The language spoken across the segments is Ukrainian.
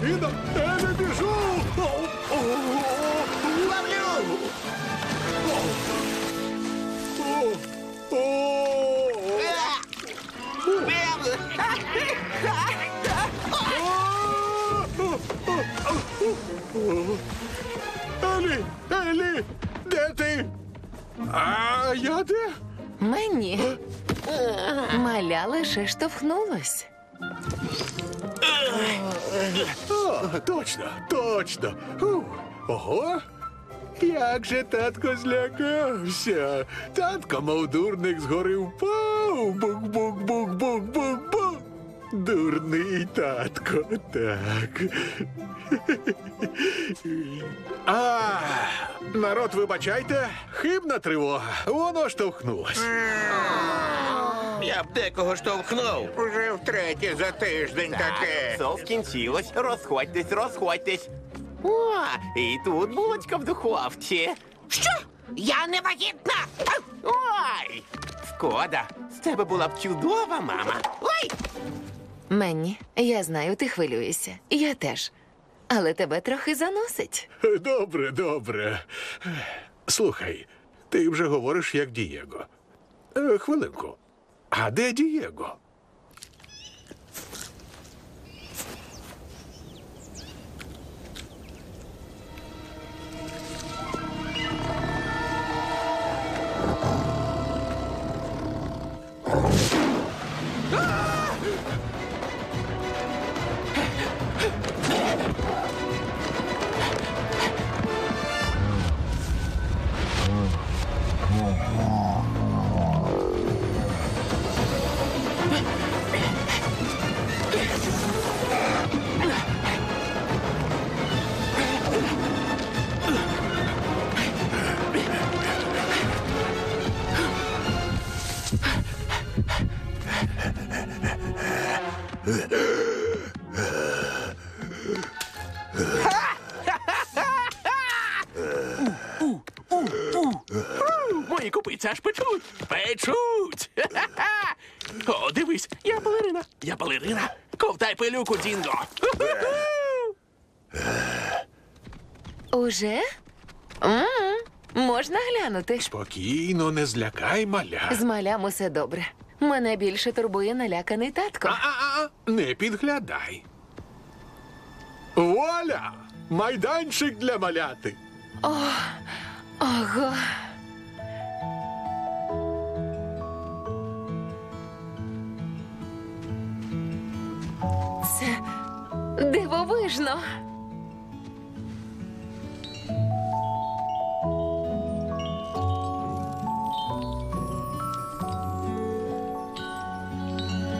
Дитина! Дитина! Я не біжу! О, о, о, Ловлю! о, о. Елі! Елі! Де ти? А я де? Мені. Маля лише штовхнулась. Точно, точно. Ух, Ого. Як же татко злякався. Татко, мов дурник, згори впав. Бук-бук-бук-бук-бук-бук. Дурний татко, так. А, народ, вибачайте, хибна тривога. Воно штовхнулось. Я б декого штовхнув. Уже втретє за тиждень таке. Все скінчилось. Розходьтесь, розходьтесь. О, і тут булочка в духовці. Що? Я не вагітна! Ой! Шкода, з тебе була б чудова мама. Ой! Менні, я знаю, ти хвилюєшся. Я теж. Але тебе трохи заносить. Добре, добре. Слухай, ти вже говориш як Дієго. Е, хвилинку. А де Мої копиця аж печуть. Печуть. О, дивись, я балерина. Я балерина. Ковтай пилюку, Дінго. Уже? м Можна глянути. Спокійно, не злякай маля. З малям усе добре. Мене більше турбує наляканий татко. А-а-а, не підглядай. Вуаля! Майданчик для маляти. Ого. Це дивовижно.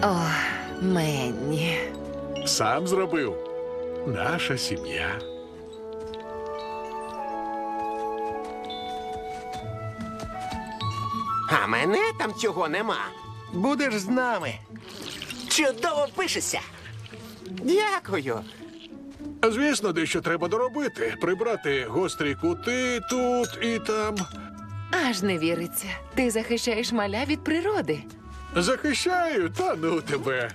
О, Менні. Сам зробив. Наша сім'я. А мене там цього нема. Будеш з нами. Чудово пишешся. Дякую. Звісно, дещо треба доробити. Прибрати гострі кути тут і там. Аж не віриться. Ти захищаєш маля від природи. Захищаю, та ну тебе.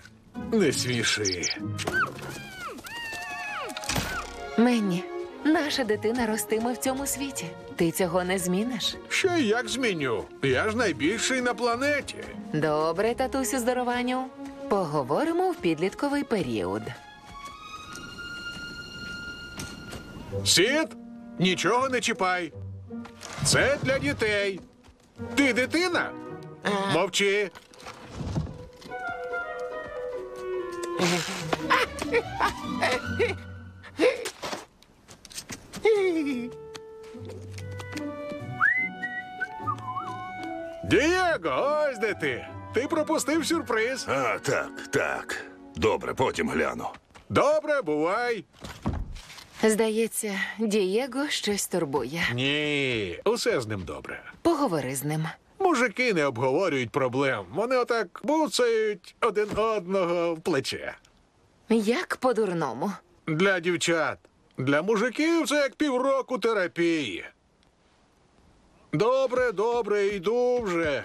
Не сміши. Менні, наша дитина ростиме в цьому світі. Ти цього не зміниш. Ще й як зміню. Я ж найбільший на планеті. Добре, татусю здорованню. Поговоримо в підлітковий період. Сід, нічого не чіпай. Це для дітей. Ти дитина? Мовчи. Дієго, ось де ти. Ти пропустив сюрприз. А, так, так. Добре, потім гляну. Добре, бувай. Здається, Дієго щось турбує. Ні, усе з ним добре. Поговори з ним. Мужики не обговорюють проблем. Вони отак буцають один одного в плече. Як по-дурному. Для дівчат. Для мужиків це як півроку терапії. Добре, добре, йду вже.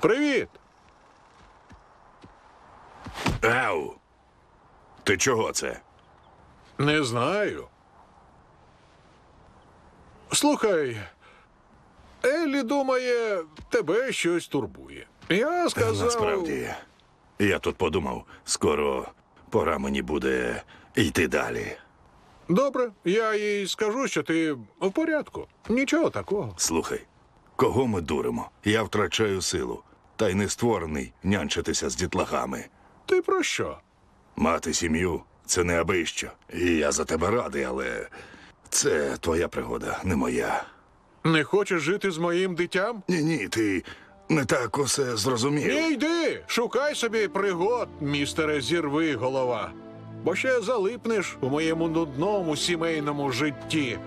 Привіт. Ау! Ти чого це? Не знаю. Слухай, Еллі думає, тебе щось турбує. Я сказав. Насправді, я тут подумав, скоро пора мені буде йти далі. Добре, я їй скажу, що ти в порядку. Нічого такого. Слухай, кого ми дуримо? Я втрачаю силу, та й не створений нянчитися з дітлахами. Ти про що? Мати сім'ю це не аби що. І я за тебе радий, але це твоя пригода, не моя. Не хочеш жити з моїм дитям? Ні, ні, ти не так усе зрозумів. Ні, йди, шукай собі пригод, містере, зірви голова. Бо ще залипнеш у моєму нудному сімейному житті.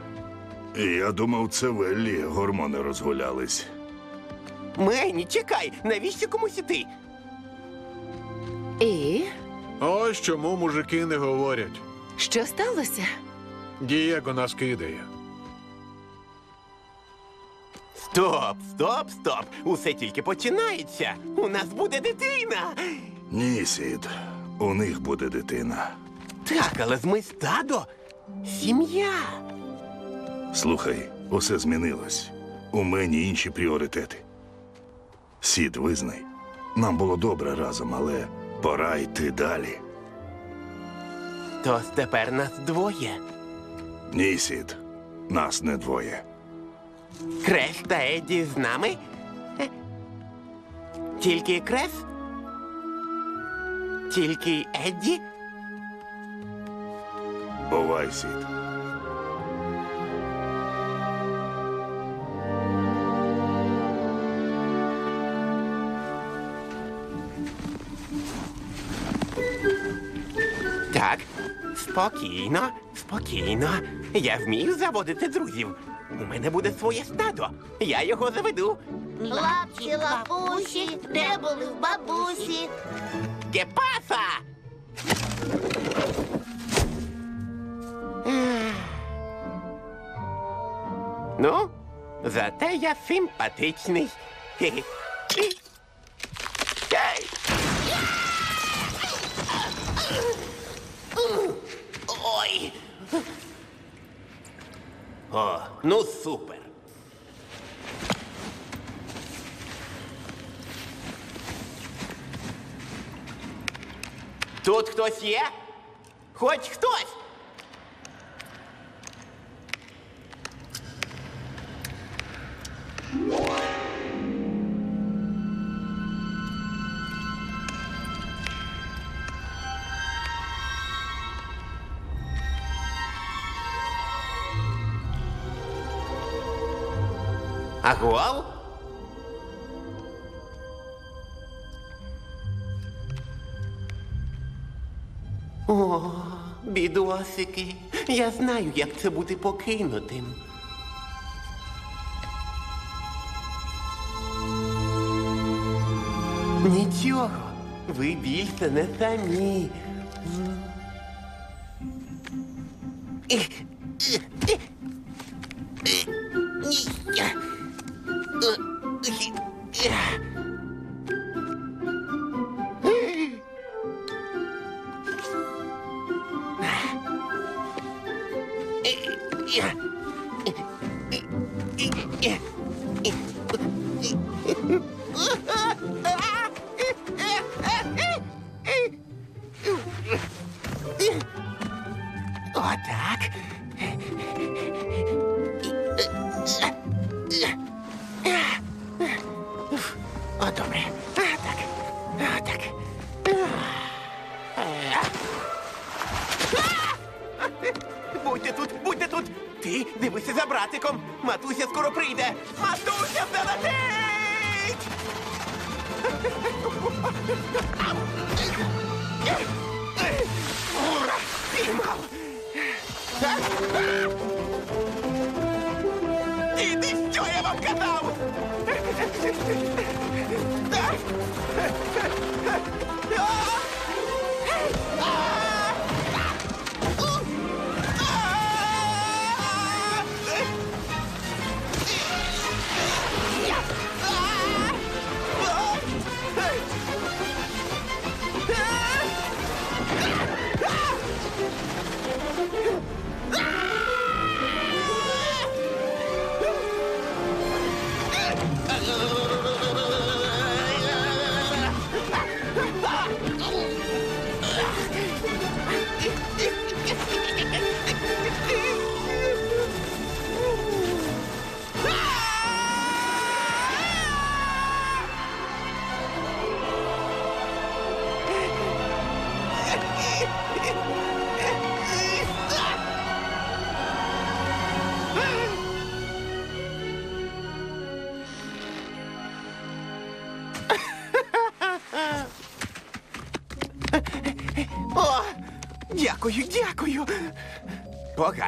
Я думав, це в Еллі гормони розгулялись. Мені, чекай, навіщо комусь іти? І Ось чому мужики не говорять. що сталося? Дієго нас кидає. Стоп, стоп, стоп. Усе тільки починається. У нас буде дитина. Ні, Сід, у них буде дитина. Так, але з ми стадо. Сім'я. Слухай, усе змінилось. У мені інші пріоритети. Сід, визнай, нам було добре разом, але пора йти далі. Тож тепер нас двоє. Ні, Сід, нас не двоє. Крес та Еді з нами? Е? Тільки Крес? Тільки Едді? Бувай, Сід. Так. Спокійно, спокійно. Я вмію заводити друзів. У мене буде своє стадо. Я його заведу. Лапці, лапусі, де були в бабусі? Кепаса! Ну, зате я симпатичний. Хе-хе. Ей! Ой. О, ну супер. Тут хтось є? Хоч хтось. Агуал? О, бідосики. Я знаю, як це бути покинутим. Нічого, ви більше не самі. Отак.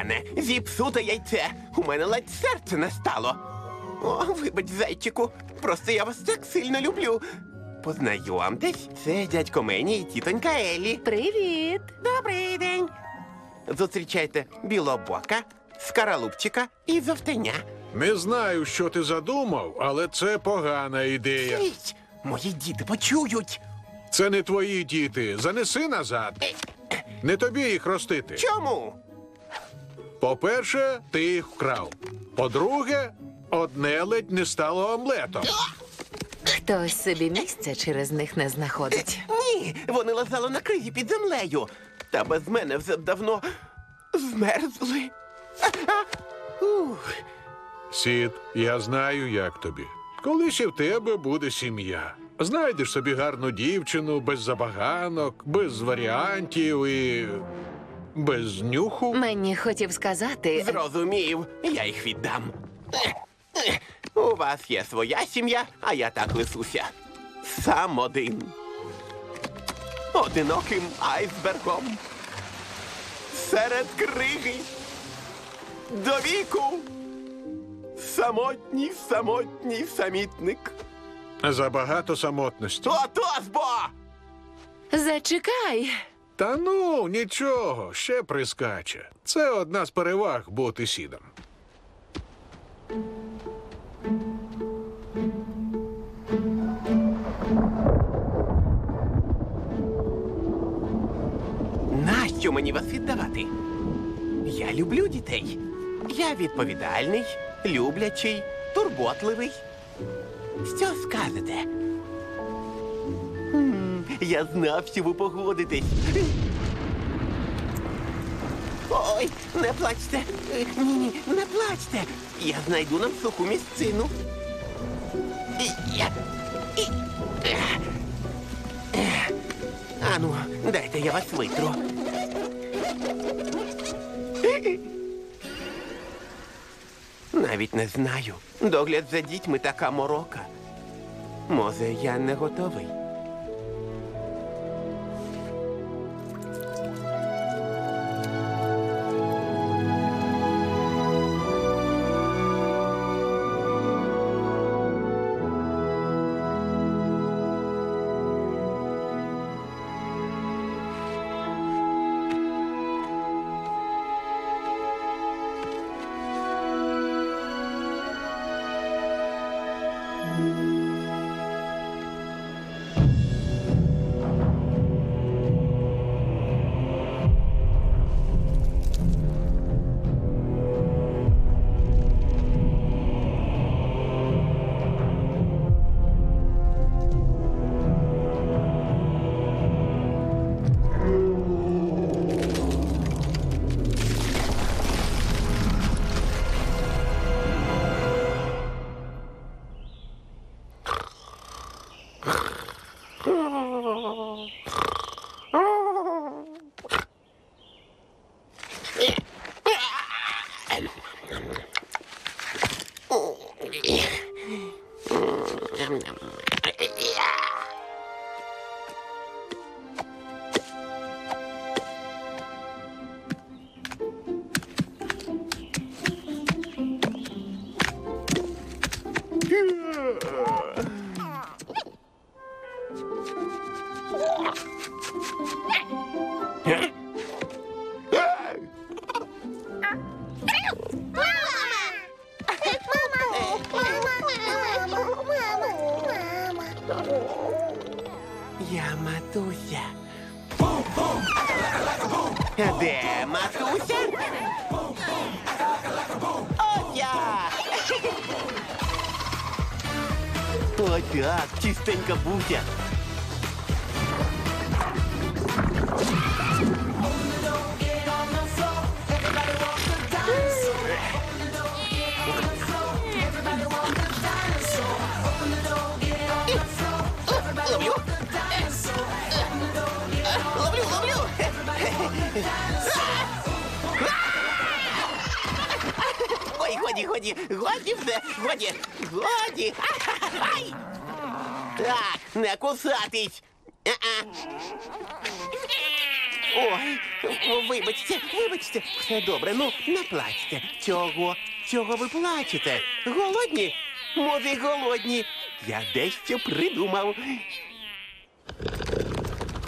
Погане, зіпсуте яйце. У мене ледь серце не стало. О, вибач, зайчику. Просто я вас так сильно люблю. Познайомтесь, це дядько Мені і тітонька Елі. Привіт! Добрий день. Зустрічайте білобока, скаралупчика і зовтеня. Не знаю, що ти задумав, але це погана ідея. Ей, мої діти почують. Це не твої діти. Занеси назад. Не тобі їх ростити. Чому? По-перше, ти їх вкрав. По-друге, одне ледь не стало омлетом. Хтось собі місця через них не знаходить. Ні, вони лазали на кризі під землею. Та без мене вже давно змерзли. Ух, Сід, я знаю, як тобі. Колись і в тебе буде сім'я. Знайдеш собі гарну дівчину без забаганок, без варіантів і без нюху. Мені хотів сказати, зрозумів, я їх віддам. У вас є своя сім'я, а я так лисуся. Сам один. Одиноким айсбергом. серед криги. До віку. Самотній, самотній самітник. Забагато самотності. То-то бо! Зачекай. Та ну, нічого, ще прискаче. Це одна з переваг бути сідом. Нащо мені вас віддавати? Я люблю дітей. Я відповідальний, люблячий, турботливий. Що скажете? М, Я знав, що ви погодитесь. Ой, не плачте. Ні, ні, не плачте. Я знайду нам суху місцину. Ану, дайте я вас витру. Навіть не знаю. Догляд за дітьми така морока. Може, я не готовий. Все добре, ну не плачте. Чого? Чого ви плачете? Голодні? Може, голодні. Я дещо придумав.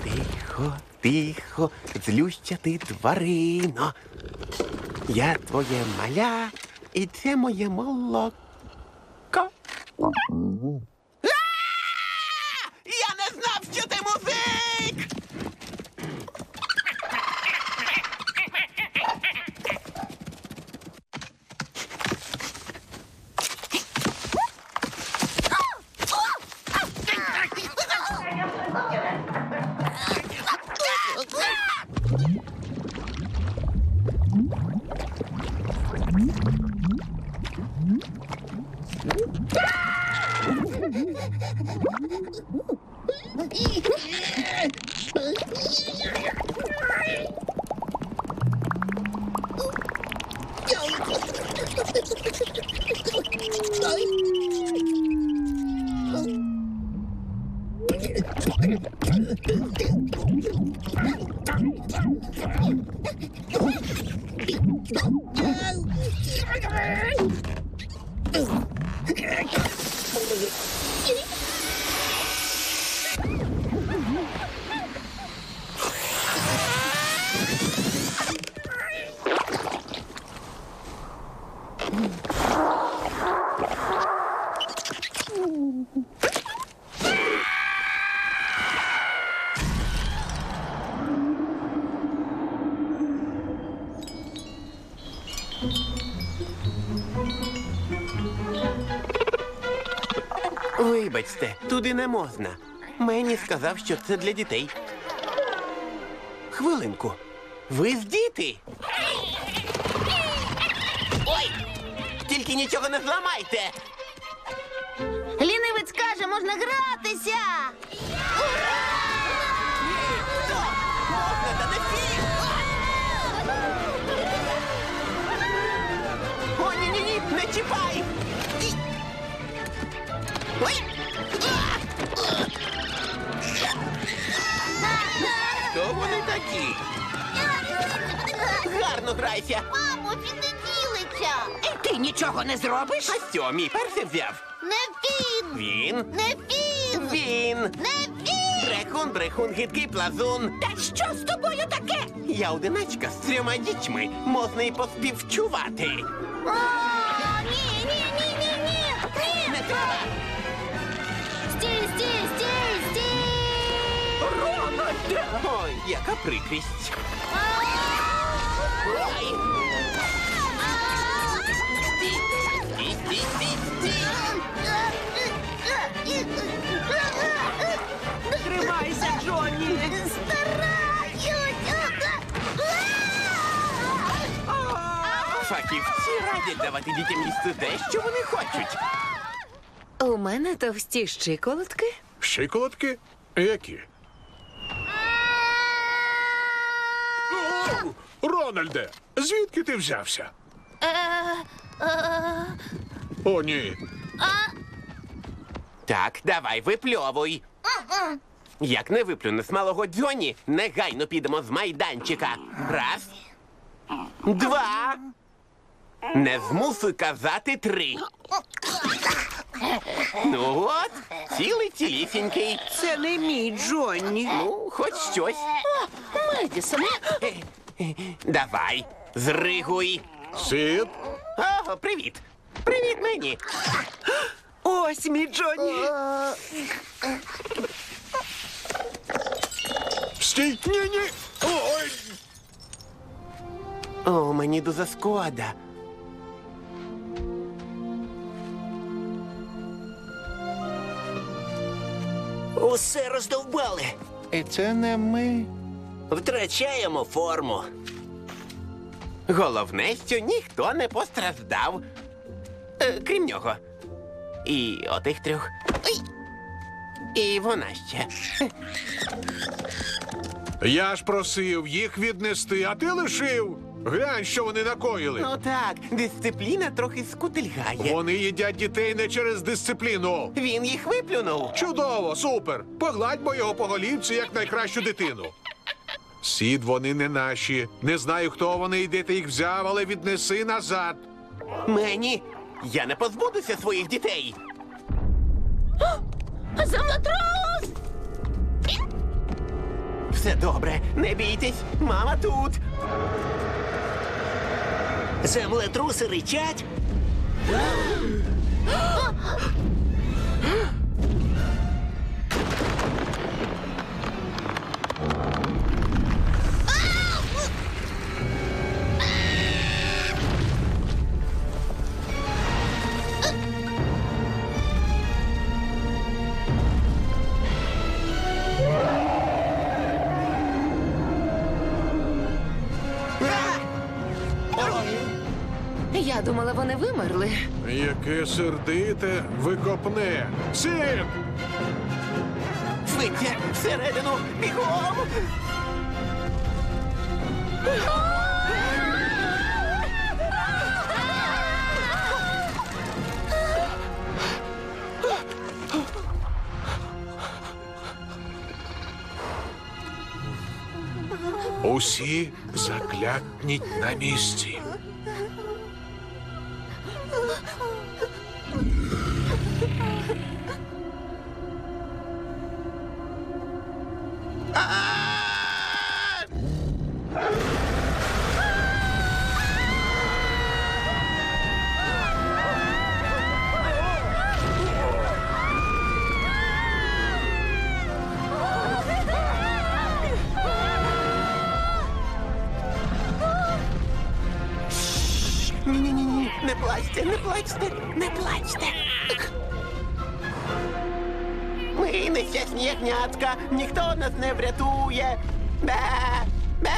Тихо, тихо, злюща ти тварино. Я твоє маля, і це моє молоко. Ugh. Можна. Мені сказав, що це для дітей. Хвилинку. Ви з діти? Ой! Тільки нічого не зламайте! Лінивець каже, можна гратися. Можна, та не всі! О, ні, ні, ні, не чіпай! Вони такі? Гарно грайся! Мамо, він не ділиться. Ти нічого не зробиш? А що, мій перси взяв? Не він. Він? Не він. Він! Не він. Брехун, брехун, гидкий плазун. Та що з тобою таке? Я одиначка з трьома дітьми. Можна й поспівчувати. О, ні, ні, ні, ні, ні. Ні. Не треба! Стій, стій, стій. Ой, яка прикрість. Ой! Стій, стій, стій, стій, стій! Тримайся, Джонні! Фахівці радять давати дітям їсти те, що вони хочуть. У мене товсті щиколотки. Щиколотки? Які? О, Рональде, звідки ти взявся? О, ні. Так, давай, випльовуй. Як не виплюне з малого дзьоні, негайно підемо з майданчика. Раз. Два. Не змусуй казати три. Ну от, цілий цілісінький. Це не мій Джонні. Ну, хоч щось. Медісон. Давай, зригуй. Сід, Ого, привіт. Привіт мені. Ось мій Джонні. стій, ні, ні. Ой, О, мені дуже шкода. Усе роздовбали. І це не ми. Втрачаємо форму. Головне, що ніхто не постраждав. Е, крім нього. І отих трьох. Ой. І вона ще. я ж просив їх віднести, а ти лишив. Глянь, що вони накоїли. Ну так, дисципліна трохи скутильгає. Вони їдять дітей не через дисципліну. Він їх виплюнув. Чудово, супер. Погладь бо його по голівці, як найкращу дитину. Сід вони не наші. Не знаю, хто вони і де ти їх взяв, але віднеси назад. Мені. Я не позбудуся своїх дітей. Землетрус! Все добре, не бійтесь, мама тут. Землетруси ричать. Яке сердите викопне. Сід! Швидше, всередину, бігом. Усі заклякніть на місці. Ні-ні-ні, ніхто нас не врятує. Бе, бе.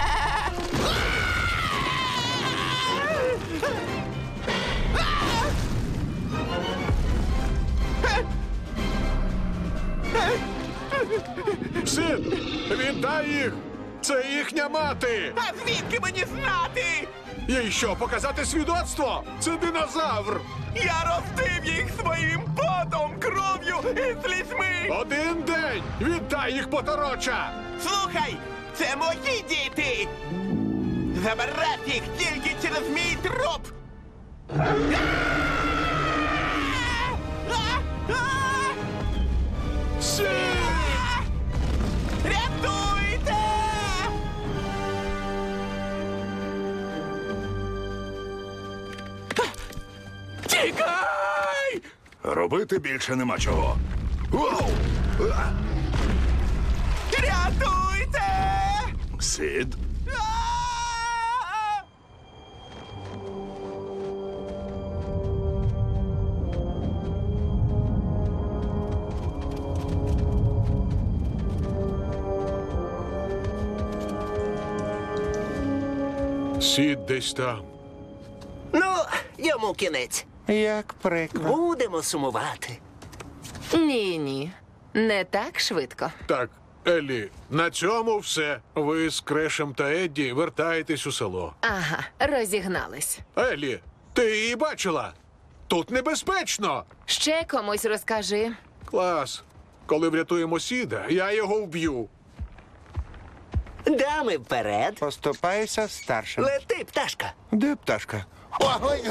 Син, віддай їх! Це їхня мати! А звідки мені знати? Їй що, показати свідоцтво? Це динозавр! Я ростив їх своїм потом, кров'ю і слізьми. Один день! Віддай їх потороча! Слухай, це мої діти. Забирати їх тільки через мій труп. Робити більше нема чого. Воу! А! Рятуйте! Сід, А! Сід десь там. Ну, йому кінець. Як прикро. Будемо сумувати. Ні, ні. Не так швидко. Так, Еллі, на цьому все. Ви з Крешем та Едді вертаєтесь у село. Ага, розігнались. Еллі, ти її бачила? Тут небезпечно. Ще комусь розкажи. Клас. Коли врятуємо сіда, я його вб'ю. Дами вперед. Поступайся старшим. Лети, пташка. Де пташка? Ой,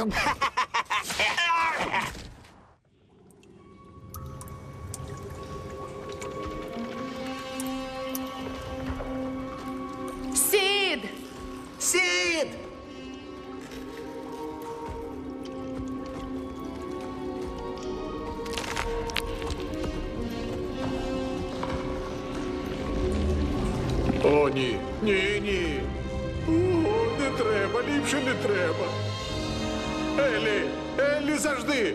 Сід! Сід! О, ні. Ні, ні. О, не треба, ліпше не треба. Еллі, Еллі завжди.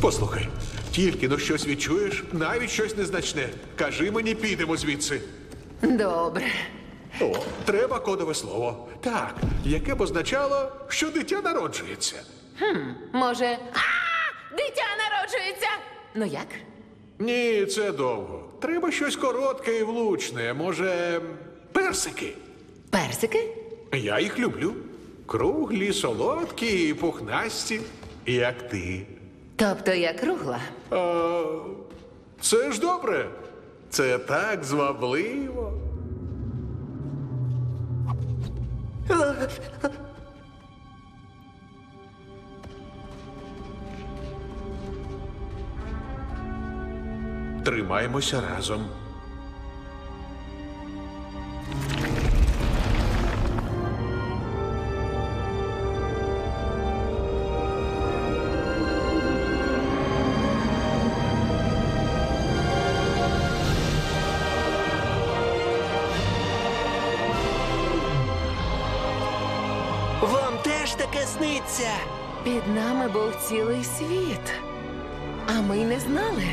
Послухай, тільки но щось відчуєш, навіть щось незначне. Кажи мені, підемо звідси. Добре. О, треба кодове слово. Так, яке б означало, що дитя народжується. Може. А! Дитя народжується! Ну як? Ні, це довго. Треба щось коротке і влучне. Може, персики. Персики? Я їх люблю. Круглі, солодкі і пухнасті, як ти. Тобто я кругла. А, це ж добре. Це так звабливо. Тримаймося разом. Під нами був цілий світ. А ми не знали.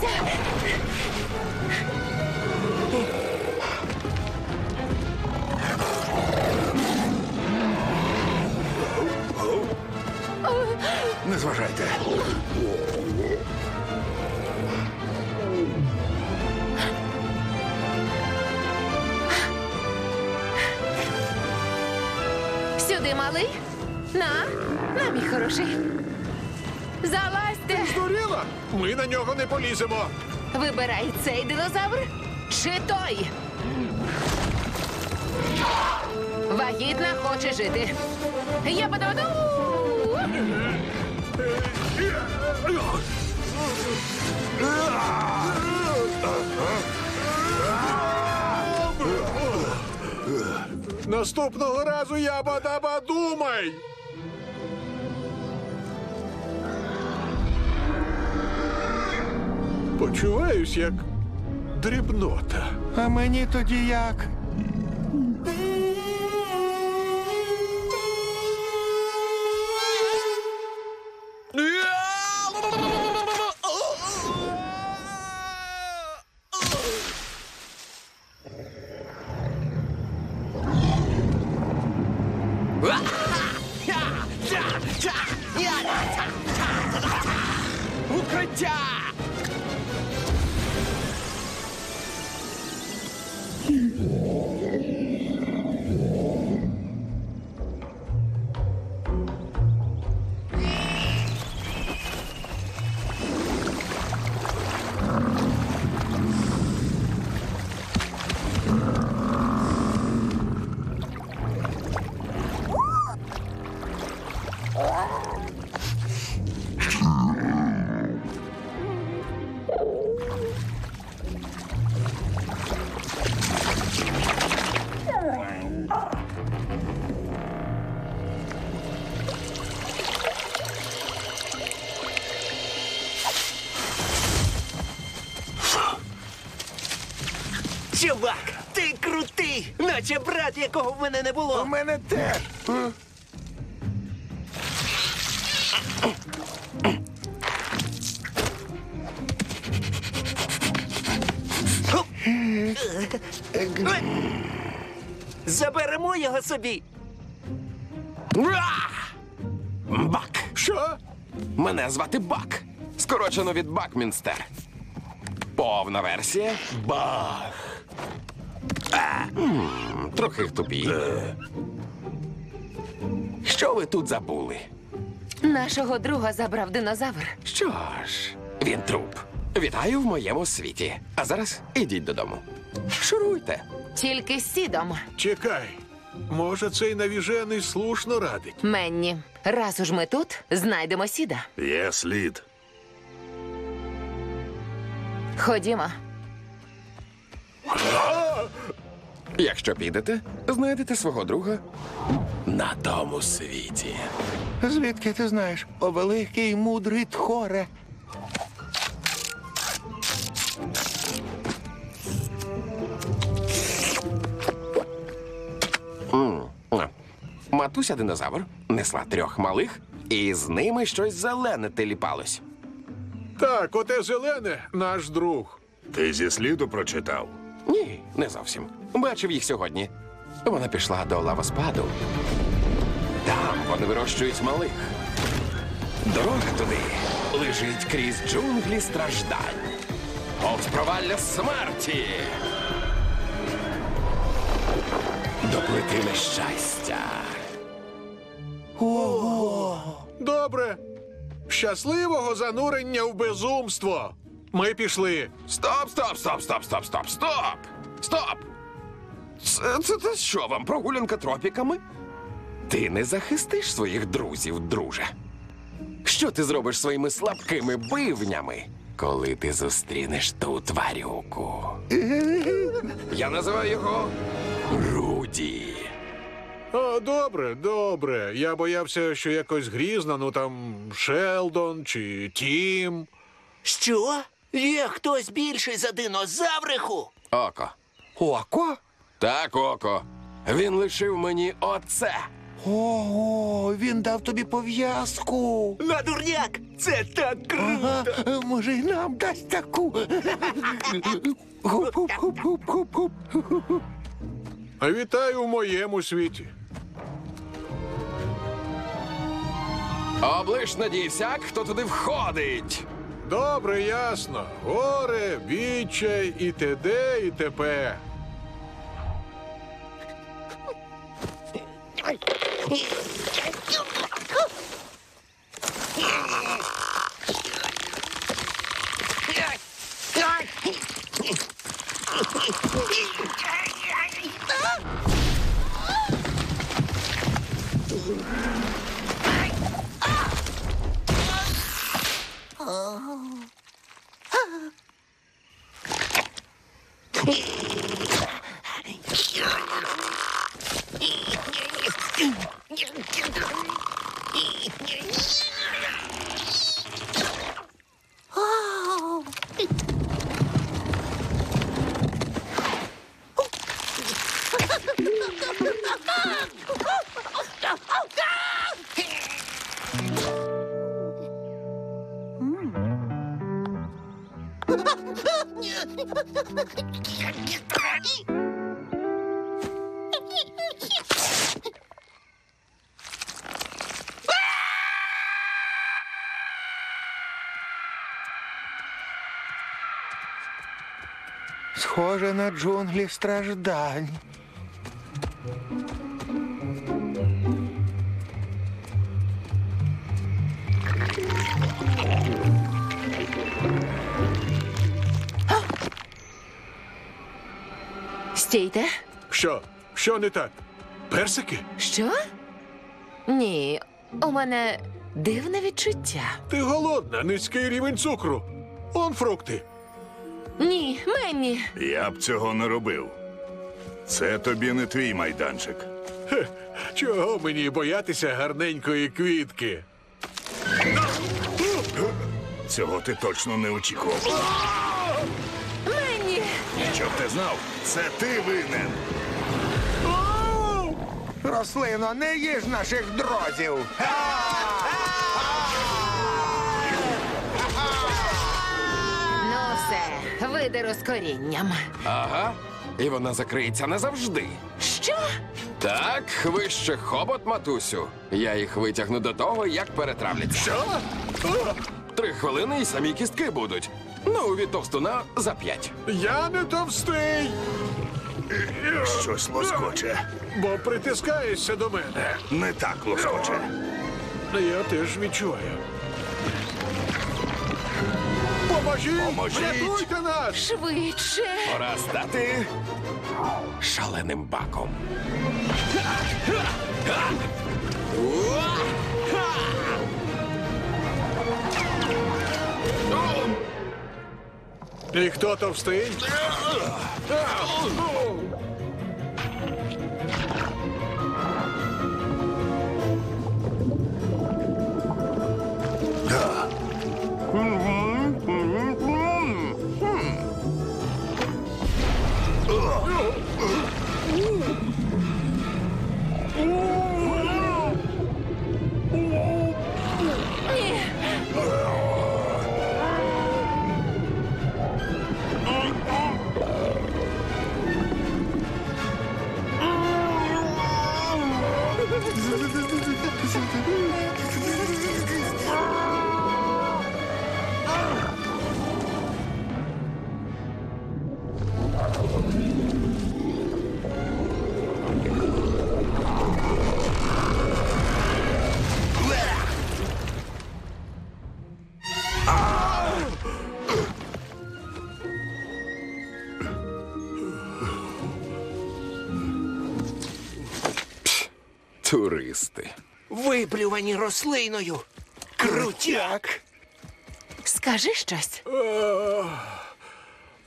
じ。Нього. Вибирай цей динозавр чи той. Вагітна хоче жити. Я подаваду. Наступного разу я бадаба думай. Почуваюсь як дрібнота. А мені тоді як? Укриття! Якого в мене не було. У мене теж. Заберемо його собі. Бак. Що? Мене звати Бак. Скорочено від Бакмінстер. Повна версія Бах. А, трохи тупі. Що ви тут забули? Нашого друга забрав динозавр. Що ж, він труп. Вітаю в моєму світі. А зараз ідіть додому. Шуруйте. Тільки з сідом. Чекай. Може, цей навіжений слушно радить. Менні, раз уж ми тут, знайдемо сіда. Є слід. Ходімо. Якщо підете, знайдете свого друга на тому світі. Звідки ти знаєш? О, великий мудрий тхоре. Матуся динозавр несла трьох малих, і з ними щось зелене теліпалось. Так, оте зелене наш друг. Ти зі сліду прочитав. Ні, не зовсім. Бачив їх сьогодні. Вона пішла до лавоспаду. Там вони вирощують малих. Дорога туди лежить крізь джунглі страждань. Повз провалля смерті. До плити нещастя. Добре. Щасливого занурення в безумство. Ми пішли. Стоп, стоп, стоп, стоп, стоп, стоп, стоп! Стоп! Це, це, це що вам, прогулянка тропіками? Ти не захистиш своїх друзів, друже. Що ти зробиш своїми слабкими бивнями, коли ти зустрінеш ту тварюку? Я називаю його Руді. О, добре, добре. Я боявся, що якось грізно, ну там Шелдон чи Тім. Що? Є хтось більший за динозавриху? Око. Око? Так, око. Він лишив мені оце. Ого, він дав тобі пов'язку. На дурняк! Це так круто! Ага, може, й нам дасть таку. Вітаю в моєму світі. Облиш надій всяк, хто туди входить. Добре, ясно. Горе, відчай, і т.д. і т.п. Oh. Ha ha ha! Схоже на джунглі страждань. Стійте. Що? Що не так? Персики? Що? Ні, у мене дивне відчуття. Ти голодна, низький рівень цукру. Он фрукти. Ні, Менні. Я б цього не робив. Це тобі не твій майданчик. Хе, чого мені боятися гарненької квітки? Цього ти точно не очікував. Менні! Щоб ти знав, це ти винен. Рослино, не їж наших друзів. Ну все, видеру з корінням. Ага. І вона закриється назавжди. Що? Так, вище хобот, матусю. Я їх витягну до того, як перетравляться. Що? Три хвилини і самі кістки будуть. Ну, від товстуна за п'ять. Я не товстий, Щось лоскоче. бо притискаєшся до мене. Не так лоскоче. Я теж відчуваю. Поможіть! Поможіть! Рятуйте нас! Швидше. Пора стати шаленим баком. І хто товстий? Туристи. Виплювані рослиною. Крутяк! Скажи щось.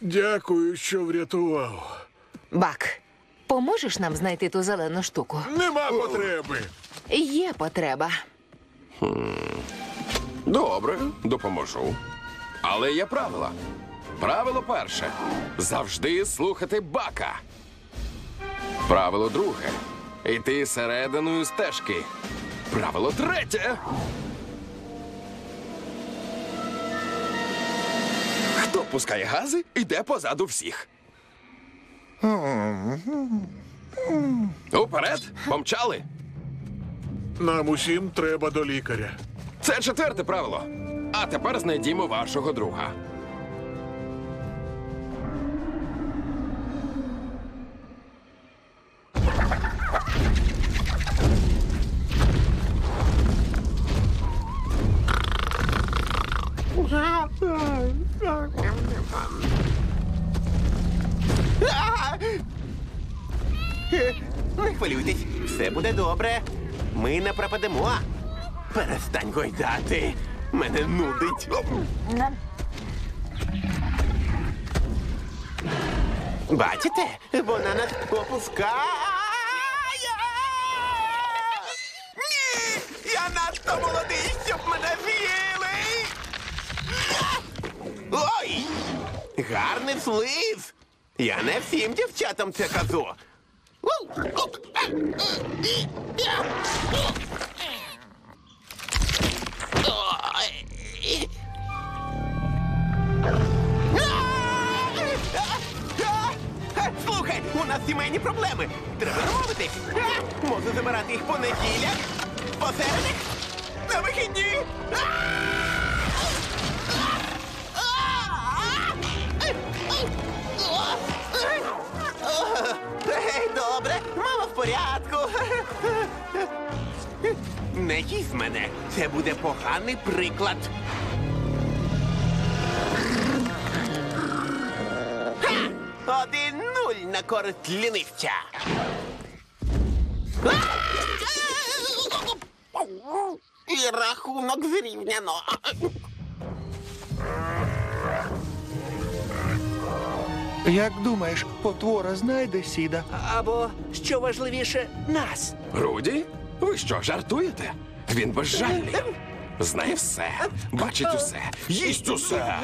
Дякую, що врятував. Бак, поможеш нам знайти ту зелену штуку? Нема потреби. Є потреба. Добре, допоможу. Але є правила. Правило перше завжди слухати бака. Правило друге. Йти серединою стежки. Правило третє. Хто пускає гази, іде позаду всіх. Уперед, помчали. Нам усім треба до лікаря. Це четверте правило. А тепер знайдімо вашого друга. Не хвилюйтесь, все буде добре. Ми не пропадемо. Перестань гойдати. Мене нудить. Бачите, вона нас опускає. Ні! Я надто молодий, щоб мене з'їли. Ой! Гарний слиз! Я не всім дівчатам це кажу. Слухай, у нас сімейні проблеми. Треба домовитись. Можу забирати їх по неділях, по на вихідні. Ей, Добре, мама в порядку. Не їсть мене. Це буде поганий приклад. Один нуль на користь лінивця. І рахунок зрівняно. Як думаєш, потвора знайде сіда? Або, що важливіше, нас. Руді? Ви що, жартуєте? Він безжальний. Знає все, бачить усе, їсть усе.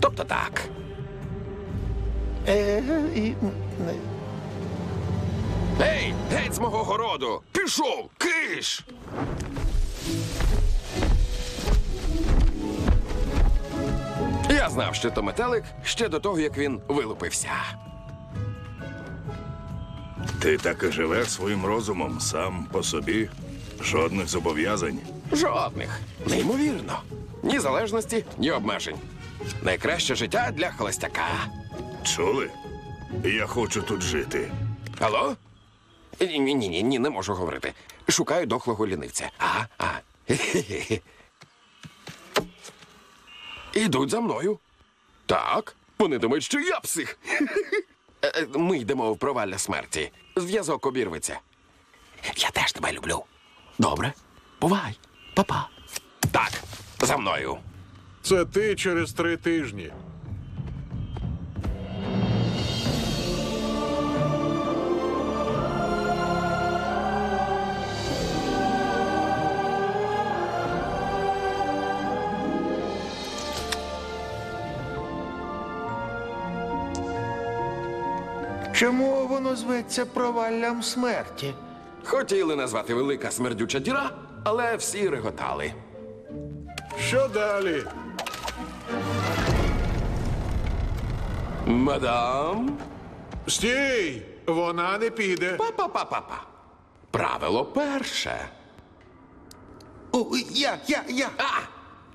Тобто так. Е, і. Ей, геть з мого городу! Пішов! Киш! Я знав, що то метелик ще до того, як він вилупився. Ти так і живеш своїм розумом сам по собі. Жодних зобов'язань. Жодних. Неймовірно. Ні залежності, ні обмежень. Найкраще життя для холостяка. Чули? Я хочу тут жити. Алло? Ні, ні, ні, ні, не можу говорити. Шукаю дохлого лінивця. Ага, ага. Хе-хе-хе. Ідуть за мною. Так, вони думають, що я псих. Е, е, Ми йдемо в провалля смерті. Зв'язок обірветься. Я теж тебе люблю. Добре, бувай, папа. Так, за мною. Це ти через три тижні. Чому воно зветься проваллям смерті? Хотіли назвати велика смердюча діра, але всі реготали. Що далі? Мадам. Стій! Вона не піде. Па-па-па-па-па. Правило перше. О, я, я, я. А!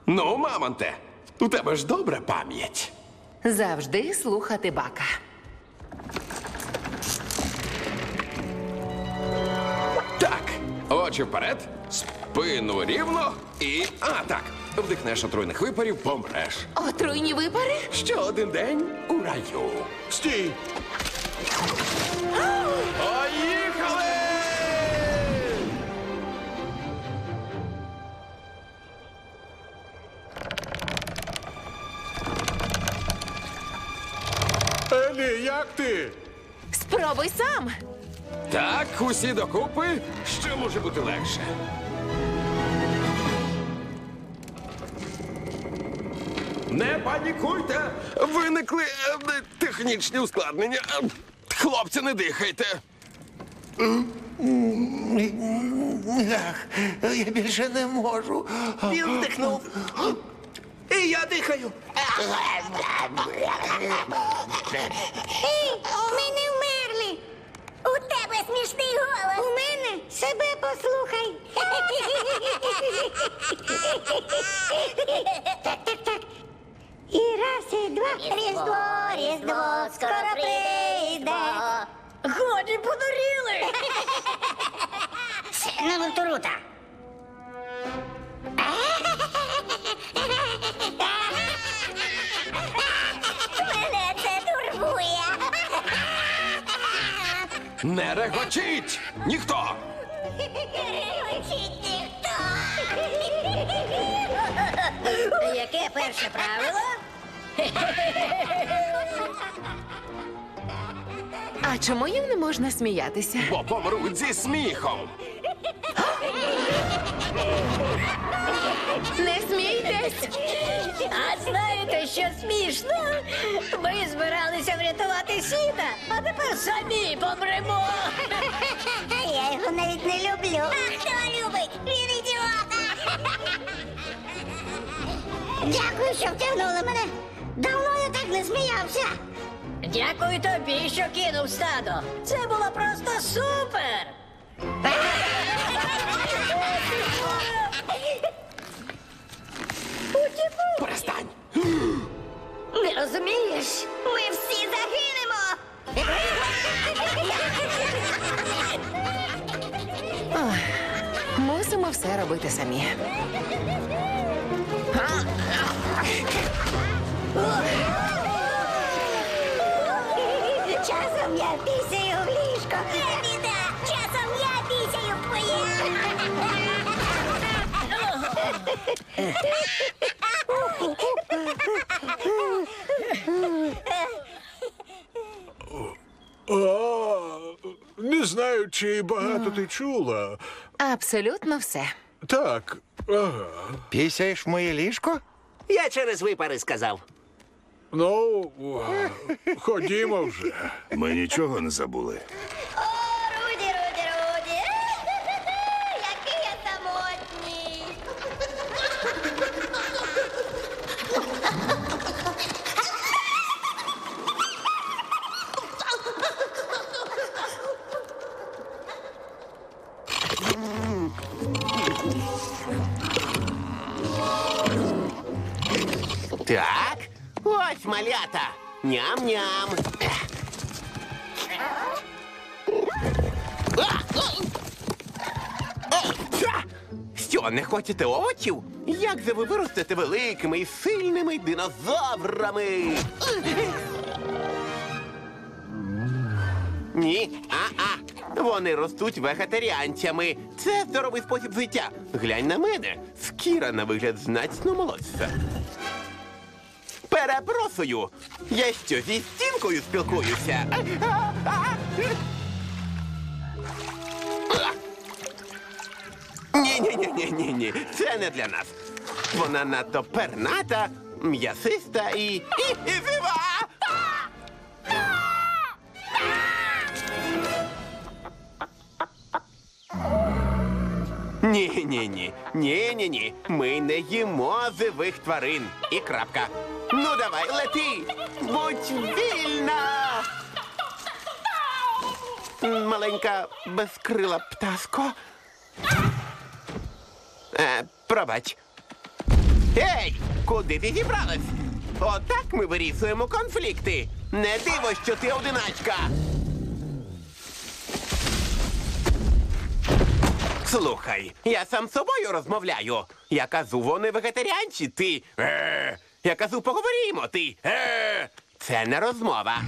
Ну, мамонте, у тебе ж добра пам'ять. Завжди слухати бака. Очі вперед, спину рівно і. А, так. Вдихнеш отруйних випарів, помреш. Отруйні випари? Ще один день у раю. Стій! Поїхали! Елі, як ти? Спробуй сам. Так, усі докупи. Що може бути легше? Не панікуйте! Виникли е, технічні ускладнення. Хлопці, не дихайте. Ах, я більше не можу. Він вдихнув. І я дихаю. Ей, ми не вмерли. У тебе смішний голос. У мене себе послухай. Так, так, так. І раз, і два. Різдво, Різдво, скоро прийде. Годі подуріли. Це не. Мене це турбує. Не регочіть! Ніхто! Регочіть ніхто. Яке перше правило? А чому їм не можна сміятися? Бо помруть зі сміхом. Не смійтесь! А знаєте, що смішно? Ми збиралися врятувати сіта, а тепер самі помремо. Я його навіть не люблю. А хто любить? Він ідіота. Дякую, що втягнули мене. Давно я так не сміявся. Дякую тобі, що кинув стадо. Це було просто супер. Перестань! Не розумієш? Ми всі загинемо. Мусимо все робити самі. Часом я пісяю в ліжко. Не біда, часом я пісяю в твоє. Не знаю, чи багато ти чула. Абсолютно все. Так, ага. Пісяєш в моє ліжко? Я через випари сказав. Ну, ходімо вже. Ми нічого не забули. Ням-ням. О! Що, не хочете овочів? Як же ви виростете великими і сильними динозаврами? Ні, а-а. Вони ростуть вегетаріанцями. Це здоровий спосіб життя. Глянь на мене. Скіра на вигляд значно молодша. Перепрошую, я що зі стінкою спілкуюся. Ні, ні, ні, ні, ні, ні. Це не для нас. Вона надто перната, м'ясиста і. і, і жива! Ні, ні, ні. Ні, ні, ні. Ми не їмо живих тварин. І крапка. Ну давай, лети! Будь вільна! Маленька безкрила птаско. Е, пробач. Ей! Куди ти зібралась? Отак ми вирішуємо конфлікти. Не диво, що ти одиначка. Слухай, я сам з собою розмовляю. Я кажу, вони вегетаріанці, ти. Е, я кажу, поговоримо, ти. Е, це не розмова.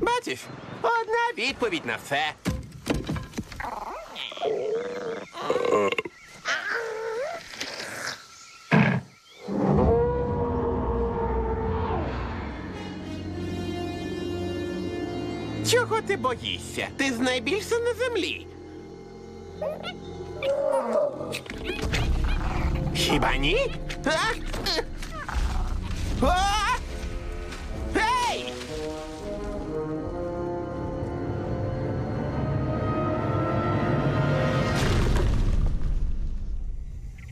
Бачиш, одна відповідь на все. Чого ти боїшся? Ти ж найбільше на землі. Хіба ні? А? А? Ей!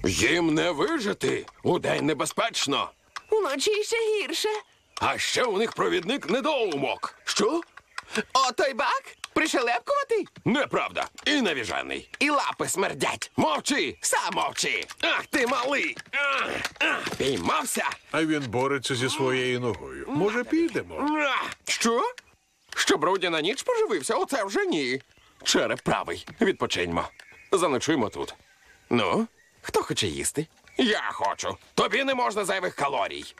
Їм не вижити. Удень небезпечно. Уночі ще гірше. А ще у них провідник недоумок. Що? О, той бак? Пришелепкуватий? Неправда. І навіжений. І лапи смердять. Мовчи! Сам мовчи! Ах ти малий! Ах, ах, піймався! А він бореться зі своєю ногою. Може, підемо? Ах, Що? Щоб Руді на ніч поживився? Оце вже ні. Череп правий. Відпочиньмо. Заночуємо тут. Ну, хто хоче їсти? Я хочу. Тобі не можна зайвих калорій.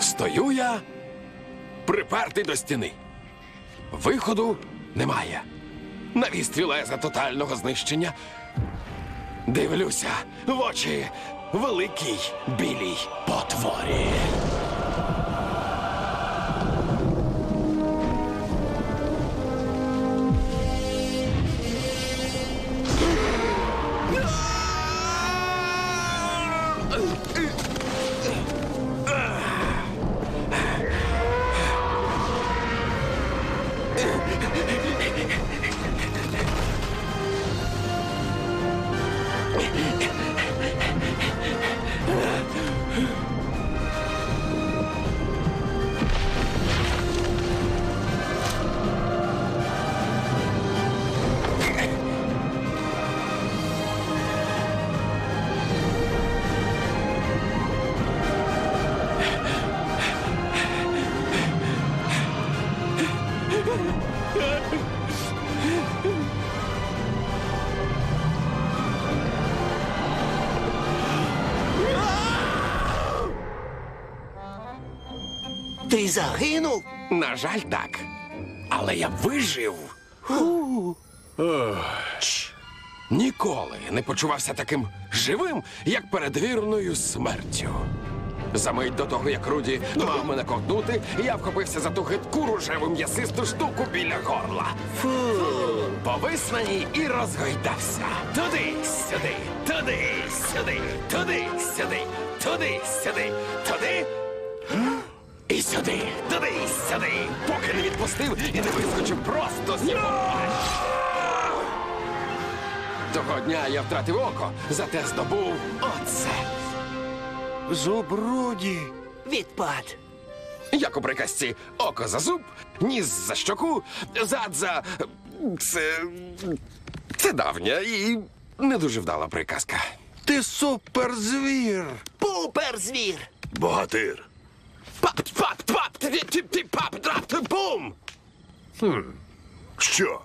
Стою я припертий до стіни. Виходу немає. На вістрі леза тотального знищення. Дивлюся в очі великій білій потворі. Загинув? На жаль, так. Але я вижив. Ніколи не почувався таким живим, як перед вірною смертю. За мить до того, як Руді мав мене ковтнути, я вхопився за ту хитку рожеву м'ясисту штуку біля горла. Фу. Повис на ній і розгойдався. Туди, сюди, туди, сюди, туди, сюди, туди, сюди, туди. І сюди, туди, сюди, поки не відпустив і не вискочив просто з його. Того дня я втратив око, зате здобув оце. Зубруді. Відпад. Як у приказці око за зуб, ніс за щоку, зад за. Це. Це давня і не дуже вдала приказка. Ти суперзвір. Пупер звір. Богатир. Пап, пап, пап, ти, ти, ти, пап, драп, бум! Що?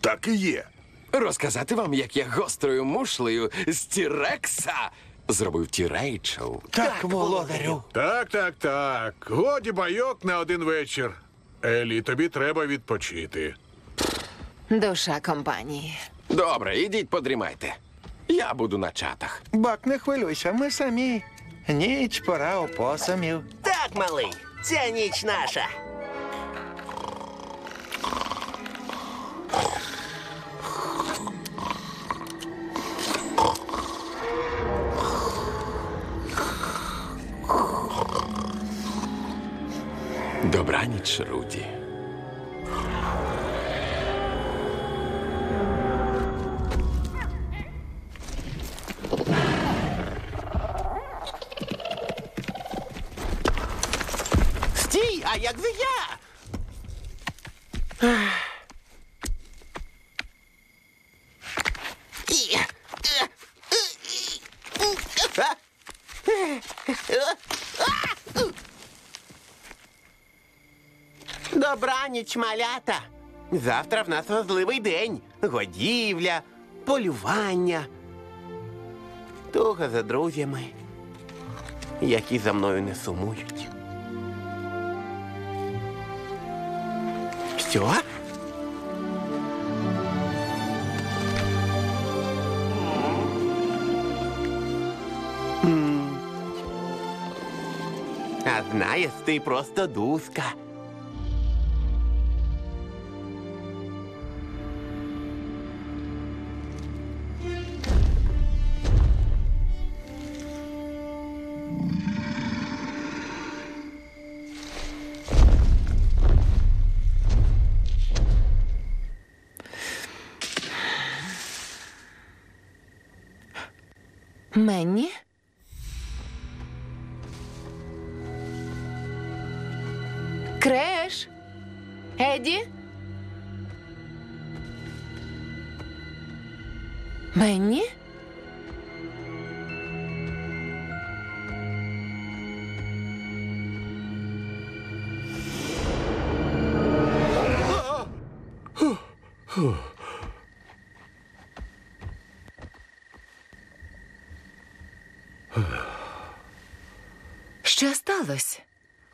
Так і є. Розказати вам, як я гострою мушлею з Ті-рекса зробив Ті-Рейчел. Так, володарю. Так, так, так. Годі байок на один вечір. Елі, тобі треба відпочити. Душа компанії. Добре, ідіть подрімайте. Я буду на чатах. Бак, не хвилюйся, ми самі. Ніч пора опосамів. Так, малий. Ця ніч наша. Добраніч, Руді. Стій, а як же я? Добраніч, малята. Завтра в нас важливий день. Годівля, полювання. Туга за друзями, які за мною не сумують. Що? М. А знаєш, ти просто дузка. Менні? Креш? Еді? Менні?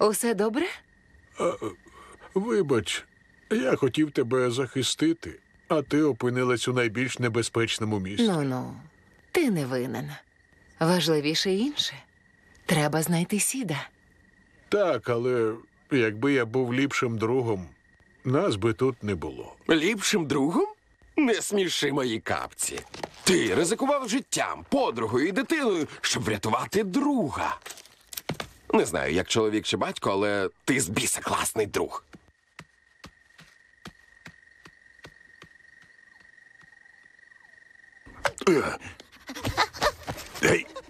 Усе добре? Вибач, я хотів тебе захистити, а ти опинилась у найбільш небезпечному місці. Ну ну, ти не винен. Важливіше інше. Треба знайти сіда. Так, але якби я був ліпшим другом, нас би тут не було. Ліпшим другом? Не сміши мої капці. Ти ризикував життям, подругою і дитиною, щоб врятувати друга. Не знаю, як чоловік чи батько, але ти з біса класний друг. Ей, Стійте!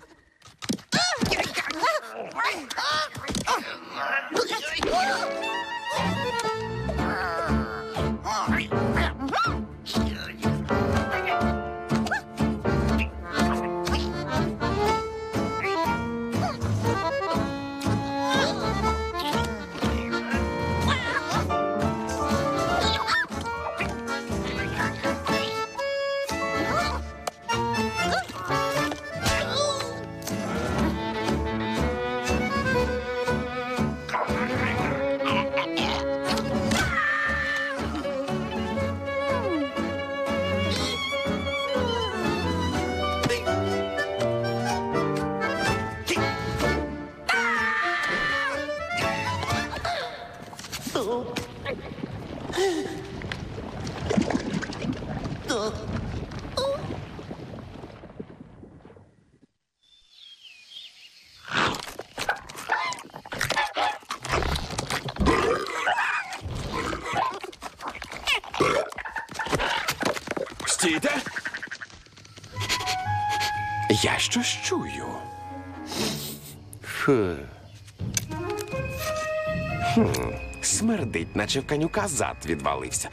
Смердить, наче в канюка зад відвалився.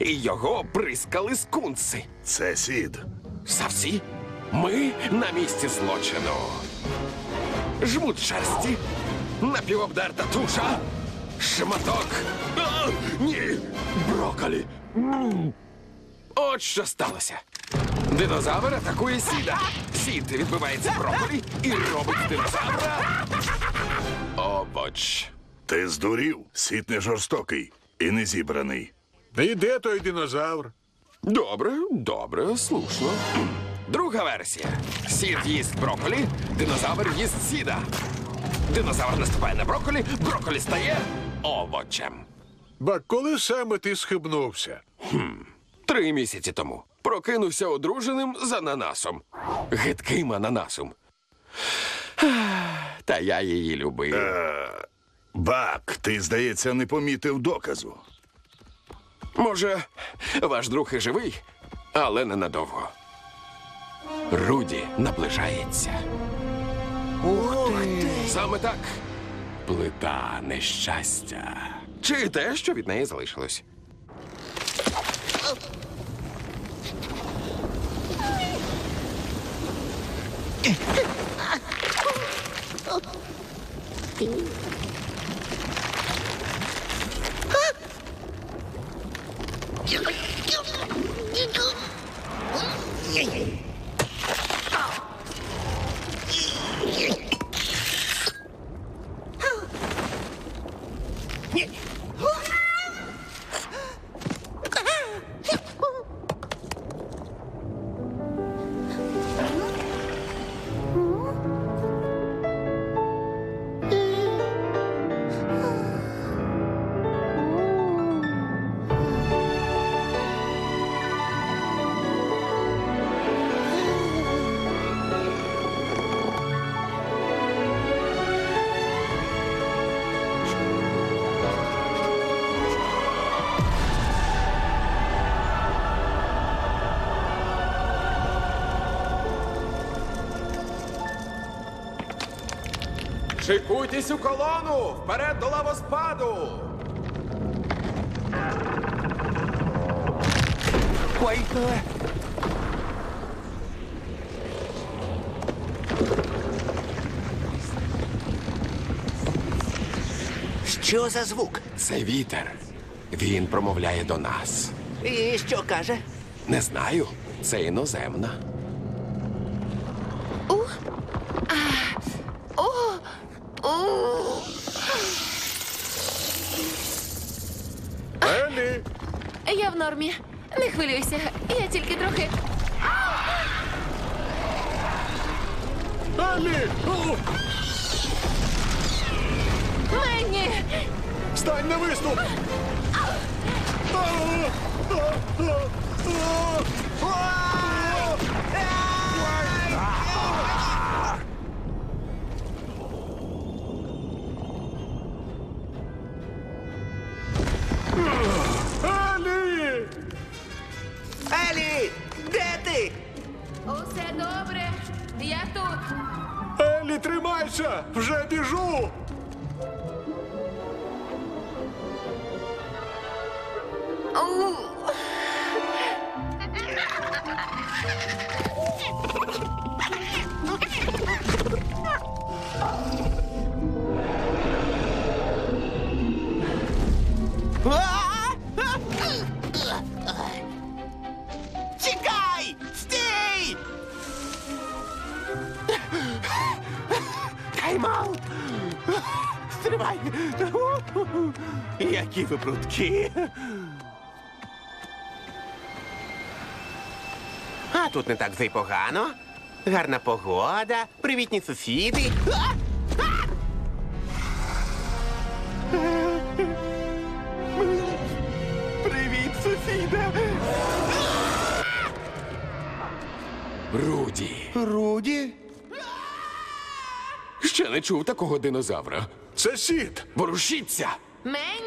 І його прискали скунси. це сід. Савці, ми на місці злочину. Жмут шерсті, напівобдерта туша, шматок. А, ні, броколі. От що сталося. Динозавр атакує сіда. Сід відбивається броколі і робить динозавра. Овоч. Ти здурів, сід не жорстокий і не зібраний. І де той динозавр? Добре, добре, слушно. Друга версія. Сід їсть броколі, динозавр їсть сіда. Динозавр наступає на броколі, броколі стає овочем. Бак, коли саме ти схибнувся? Три місяці тому прокинувся одруженим з ананасом. Гидким ананасом. Та я її любив. Бак, ти, здається, не помітив доказу. Може, ваш друг і живий, але ненадовго. Руді наближається. Ух ти! Саме так. Плита нещастя. Чи те, що від неї залишилось? Yeah. Шикуйтесь у колону! Вперед до лавоспаду! Е, Що за звук? Це вітер. Він промовляє до нас. І що каже? Не знаю. Це іноземна. Які ви прудкі! А тут не так вже й погано. Гарна погода, привітні сусіди. А! А! Привіт, сусіда! Руді. Руді? Ще не чув такого динозавра. Це сіт! Ворушіться! Менні!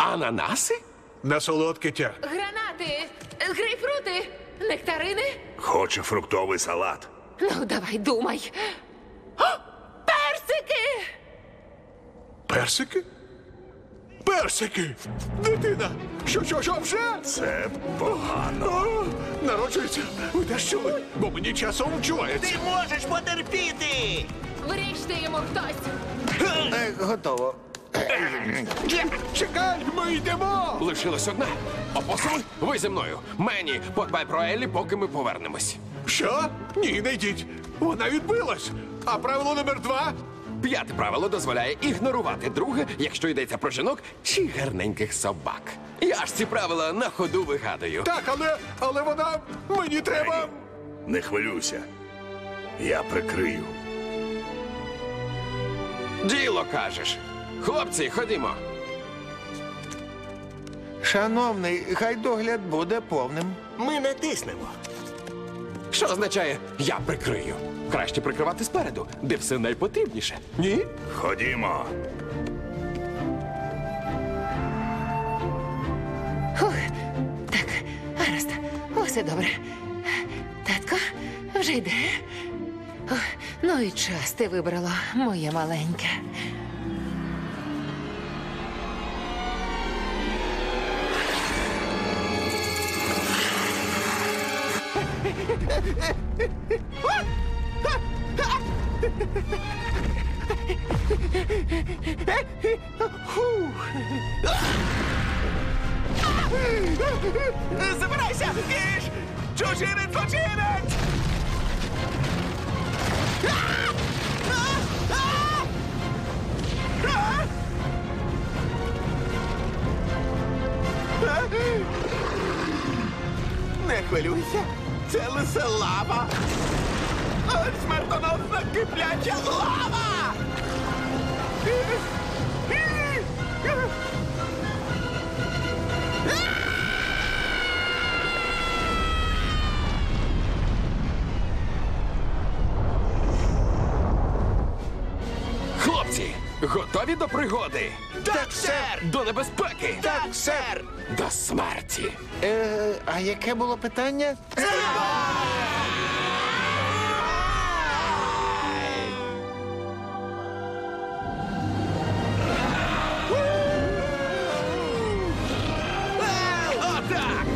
Ананаси! На солодке тя. Гранати! Грейпфрути! Нектарини! Хоче фруктовий салат. Ну, давай, думай. О, персики! Персики? Персики! Дитина! Що, що, що вже? Це погано. О, народжується! Ви теж чули? Бо мені часом вчувається. Ти можеш потерпіти! Вріжте йому хтось! Е, готово. Чекай, ми йдемо! Лишилась одна. Опосуми, ви зі мною. Мені, подбай про Еллі, поки ми повернемось. Що? Ні, не йдіть. Вона відбилась. А правило номер два? П'яте правило дозволяє ігнорувати друге, якщо йдеться про жінок чи гарненьких собак. Я ж ці правила на ходу вигадую. Так, але але вона мені треба. Не хвилюйся. Я прикрию. Діло кажеш. Хлопці, ходімо. Шановний, хай догляд буде повним. Ми натиснемо. Що означає я прикрию? Краще прикривати спереду, де все найпотрібніше. Ні? Ходімо. Фух. Так, гаразд. Усе добре. Татко, вже йде. Ох, ну і час ти вибрала, моє маленьке. Забирайся! Біж! Чужинець злочинець! Не хвилюйся, це лише лава. Смертоносна кипляча лава! готові до пригоди? Так, сер! До небезпеки! Так, сер! До смерті! Е, а яке було питання? Отак!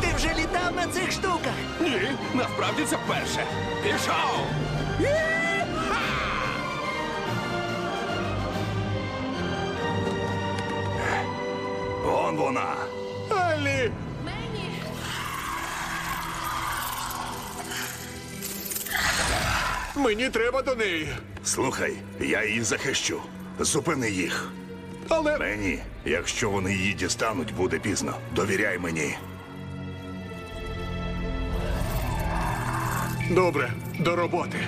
Ти вже літав на цих штуках? Ні, насправді це перше. Пішов! Мені треба до неї. Слухай, я її захищу. Зупини їх. Але Мені, якщо вони її дістануть, буде пізно. Довіряй мені. добре, до роботи.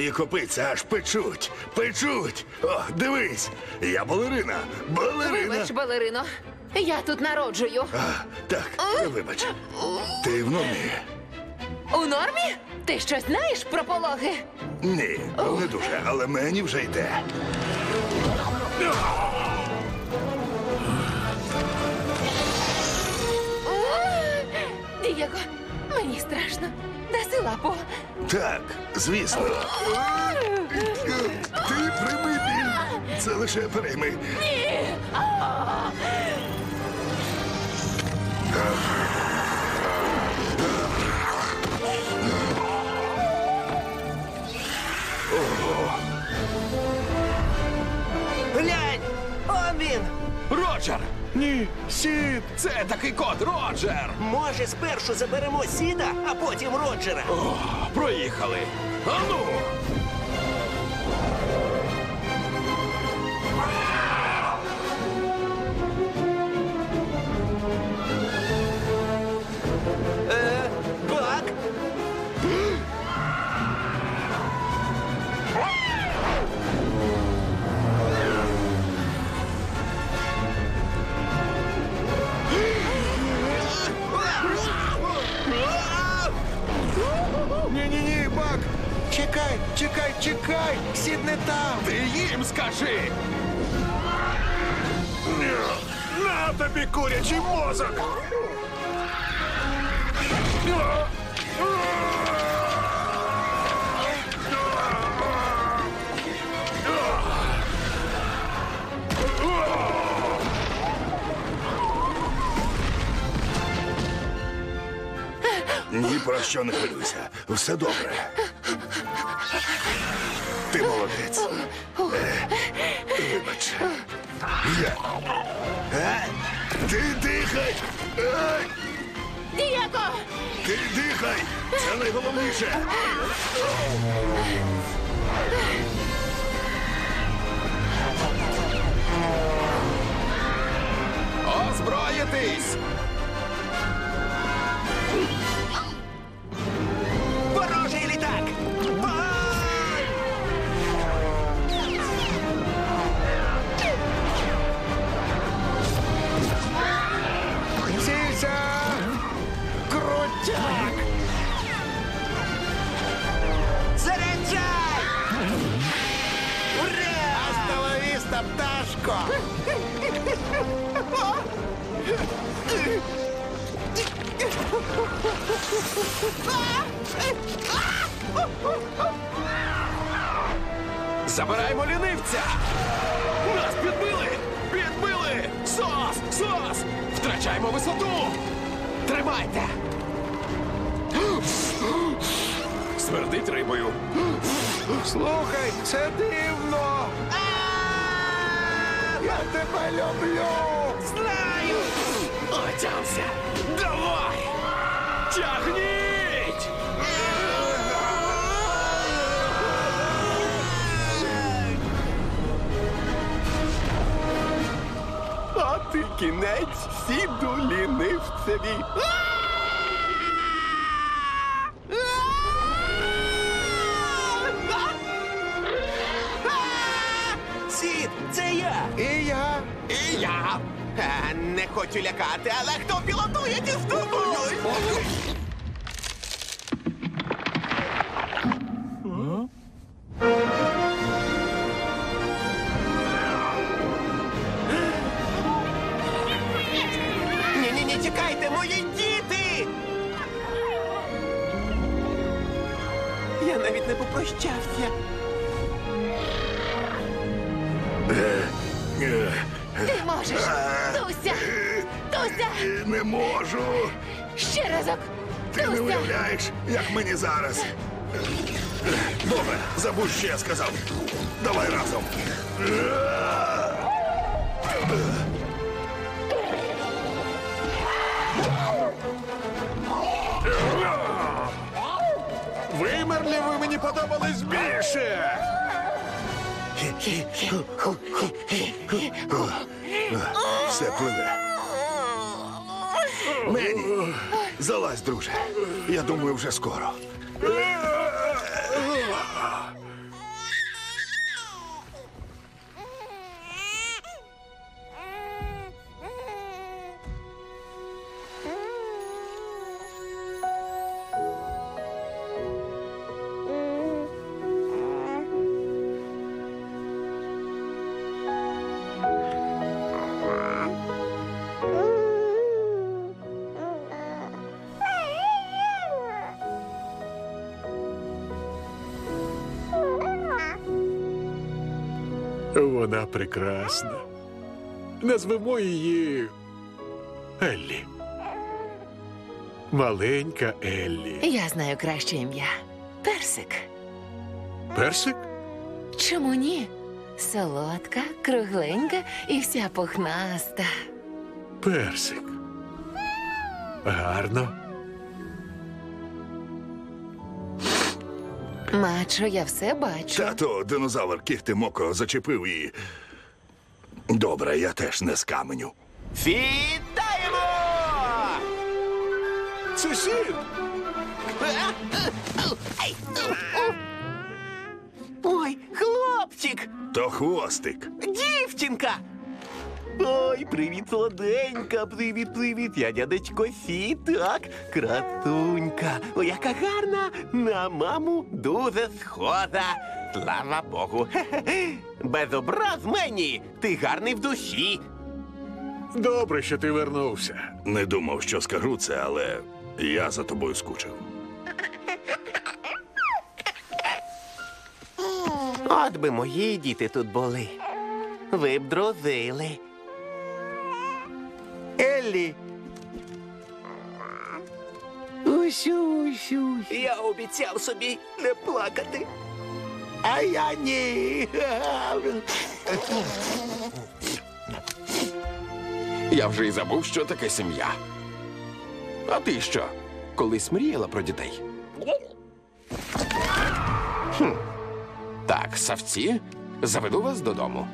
Мої копиця аж печуть, печуть. О, дивись, я балерина, балерина. Вибач, балерино. Я тут народжую. А, так, вибач. Ти в нормі? У нормі? Ти щось знаєш про пологи? Ні, не дуже, але мені вже йде. Дієго, мені страшно. Даси лапу. Так, звісно. Ти прийми біль. Це лише прийми. Глянь! Он він! Роджер! Ні, сід. Це такий кот, Роджер! Може, спершу заберемо сіда, а потім Роджера. О, проїхали. Ану! Чекай, чекай! Сід не там! Ти їм скажи! На тобі курячий мозок. Ні про що не хвилюйся. Все добре. Е, Ти дихай! А? Дієго! Ти дихай! Це найголовніше! Озброїтись! Слухай, це дивно! Я тебе люблю! Знаю! Отямся! Давай! Тягніть! А ти кінець сіду лінивцеві. Хочу лякати, але хто пілотує ті штуки? Як мені зараз. Добре, забудь, що я сказав. Давай разом. Вимерлі ви мені подобались більше. Все пливе. Мені. Залазь, друже. Я думаю, вже скоро. Прекрасна. Назвемо її Еллі. Маленька Еллі. Я знаю краще ім'я. Персик. Персик? Чому ні? Солодка, кругленька і вся пухнаста. Персик. Гарно. Мачо, я все бачу. Тато динозавр кіхтем око зачепив і. Добре, я теж не з каменю. Сідаємо! Це сід. Ой, хлопчик! То хвостик. Дівчинка! Ой, привіт, солоденька, привіт, привіт. Я дядечко Сі, так, красунька. Ой, яка гарна, на маму дуже схожа. Слава Богу. Хе-хе. Без образ мені, ти гарний в душі. Добре, що ти вернувся. Не думав, що скажу це, але я за тобою скучив. От би мої діти тут були. Ви б друзили. Еллі. Усю, усю. Я обіцяв собі не плакати. А я ні. Я вже й забув, що таке сім'я. А ти що? Колись мріяла про дітей? Хм. Так, савці, заведу вас додому.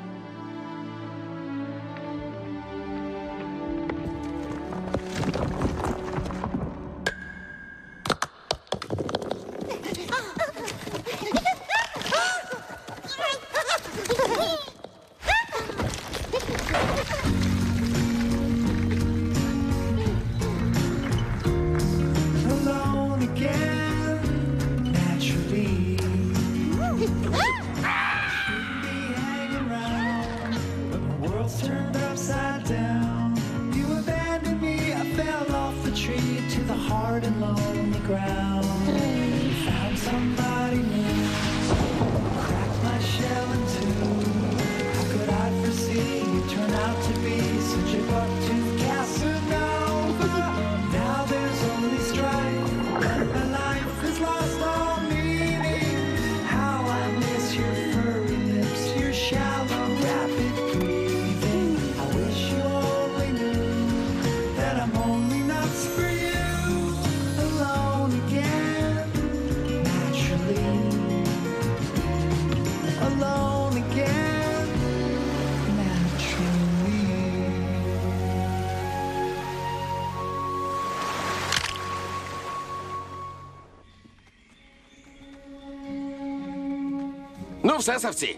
Ну.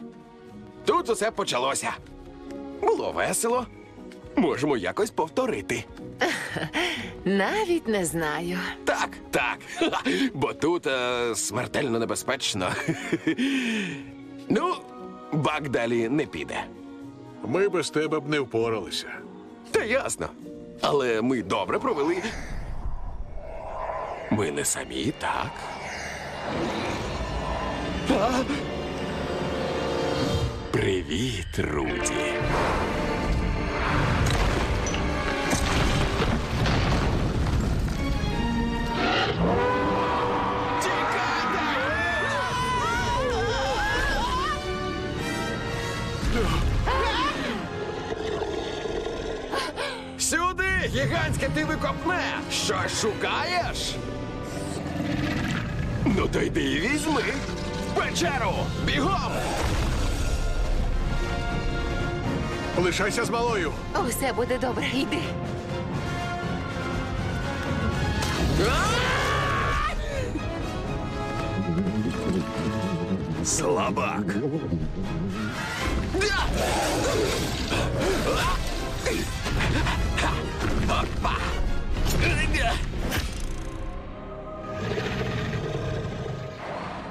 Тут усе почалося. Було весело. Можемо якось повторити. Навіть не знаю. Так, так. Бо тут е, смертельно небезпечно. ну, бак далі не піде. Ми без тебе б не впоралися. Та ясно. Але ми добре провели. Ми не самі, так. А? Привіт, Руді. Сюди, гігантське ти викопне! Щось шукаєш? Ну то йди і візьми. В печеру! Бігом! Лишайся з малою. Усе буде добре, йди. Слабак.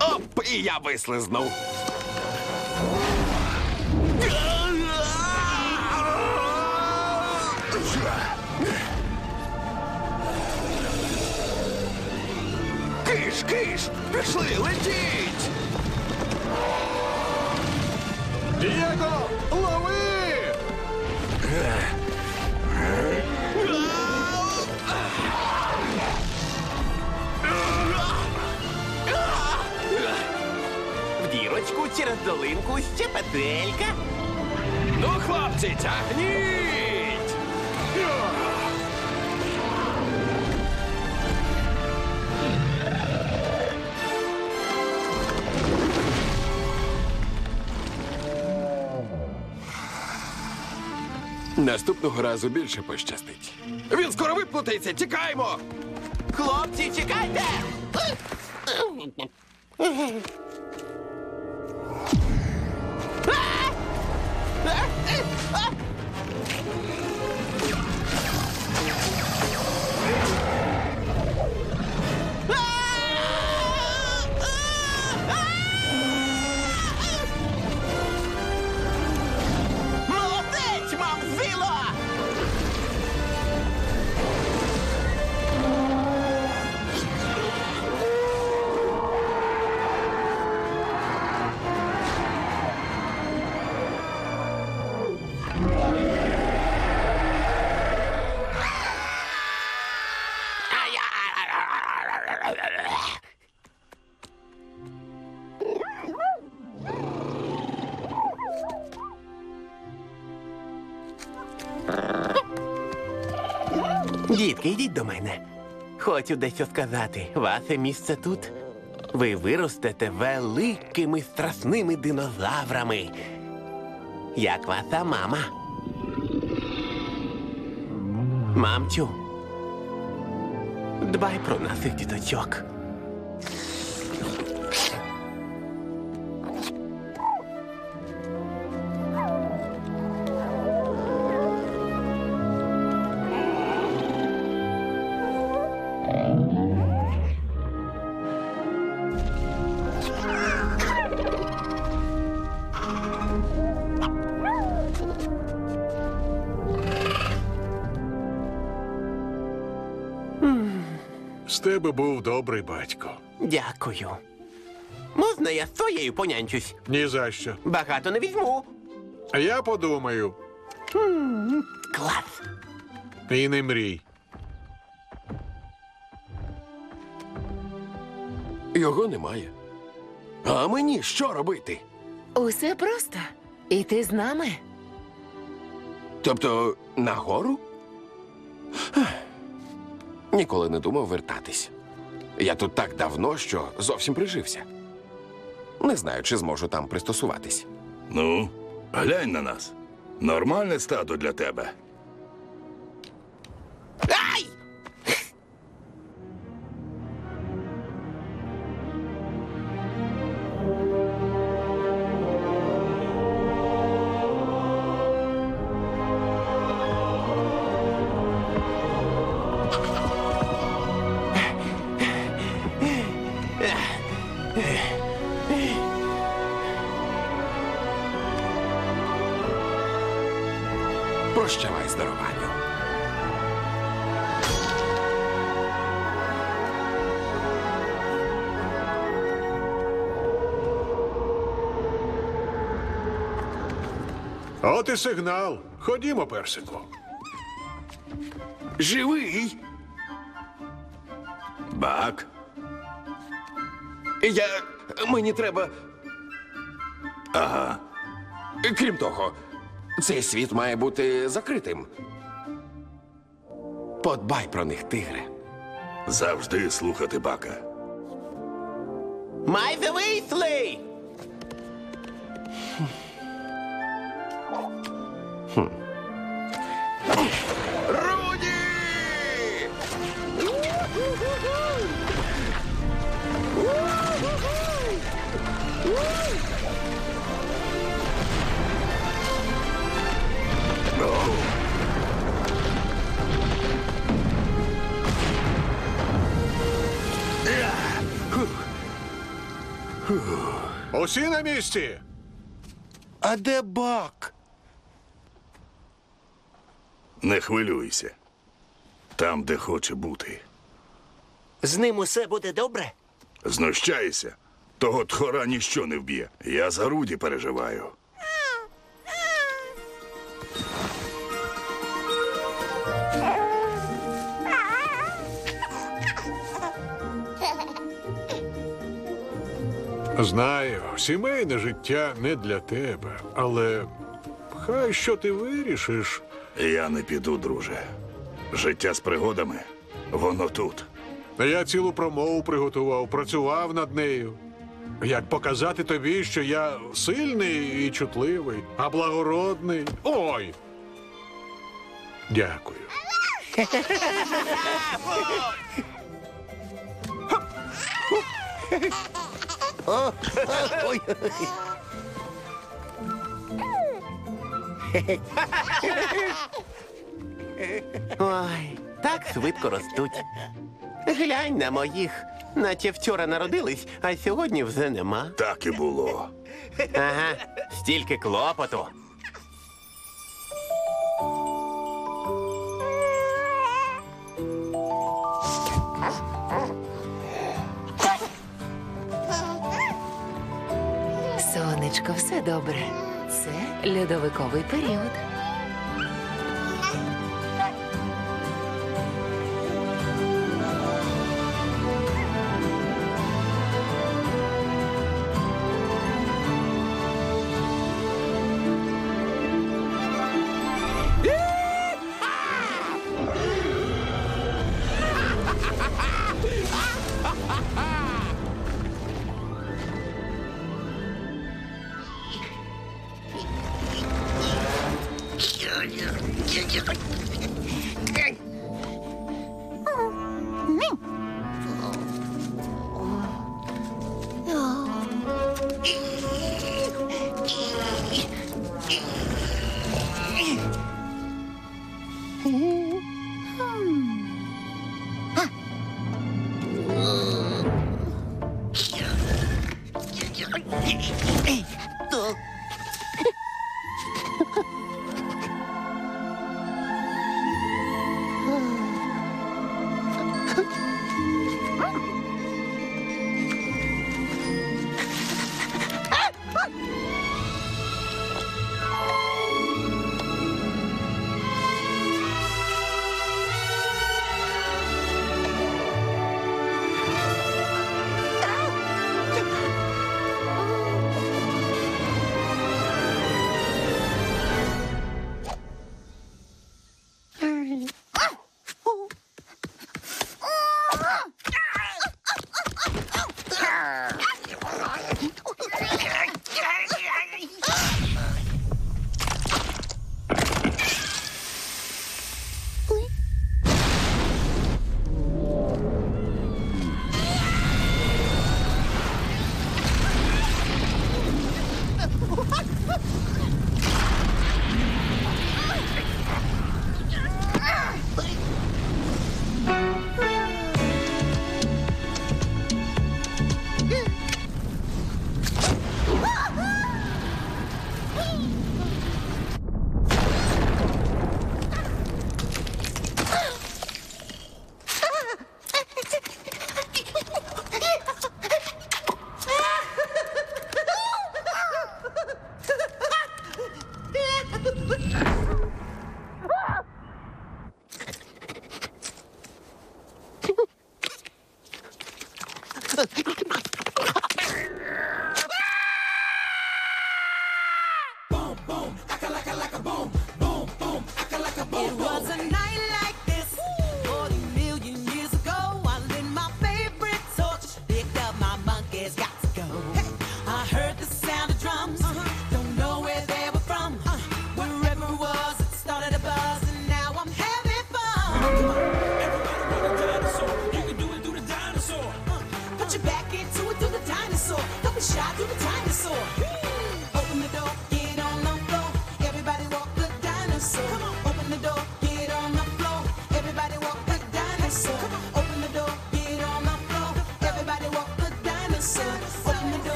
Оп, і я вислизнув. Пішли, летіть! Дієго, лови! В дірочку через долинку ще петелька. Ну, хлопці, тягніть! Наступного разу більше пощастить. Він скоро виплутається, тікаємо! Хлопці, чекайте! Молодець, Дітки, йдіть до мене. Хочу дещо сказати. Ваше місце тут. Ви виростете великими страсними динозаврами. Як ваша мама. Мамчу. Дбай про наших діточок. Тебе був добрий батько. Дякую. Можна я з своєю понянчусь? Ні за що. Багато не візьму. Я подумаю. Клас. І не мрій. Його немає. А мені що робити? Усе просто. І ти з нами. Тобто нагору? Ніколи не думав вертатись. Я тут так давно, що зовсім прижився. Не знаю, чи зможу там пристосуватись. Ну, глянь на нас. Нормальне стадо для тебе. Ай! От і сигнал. Ходімо, персику. Живий. Бак, Я. Мені треба. ага. Крім того, цей світ має бути закритим. Подбай про них, тигре. Завжди слухати бака. Майже вийшли! Руді! Усі на місці. А де бак? Не хвилюйся. Там, де хоче бути. З ним усе буде добре? Знущайся. Того тхора ніщо не вб'є. Я за Руді переживаю. Знаю, сімейне життя не для тебе, але хай що ти вирішиш. Я не піду, друже. Життя з пригодами, воно тут. Я цілу промову приготував, працював над нею. Як показати тобі, що я сильний і чутливий, а благородний. Ой. Дякую. Ой, Ой, так швидко ростуть. Глянь на моїх. Наче вчора народились, а сьогодні вже нема. Так і було. Ага, стільки клопоту. Сонечко, все добре. Льодовиковий період.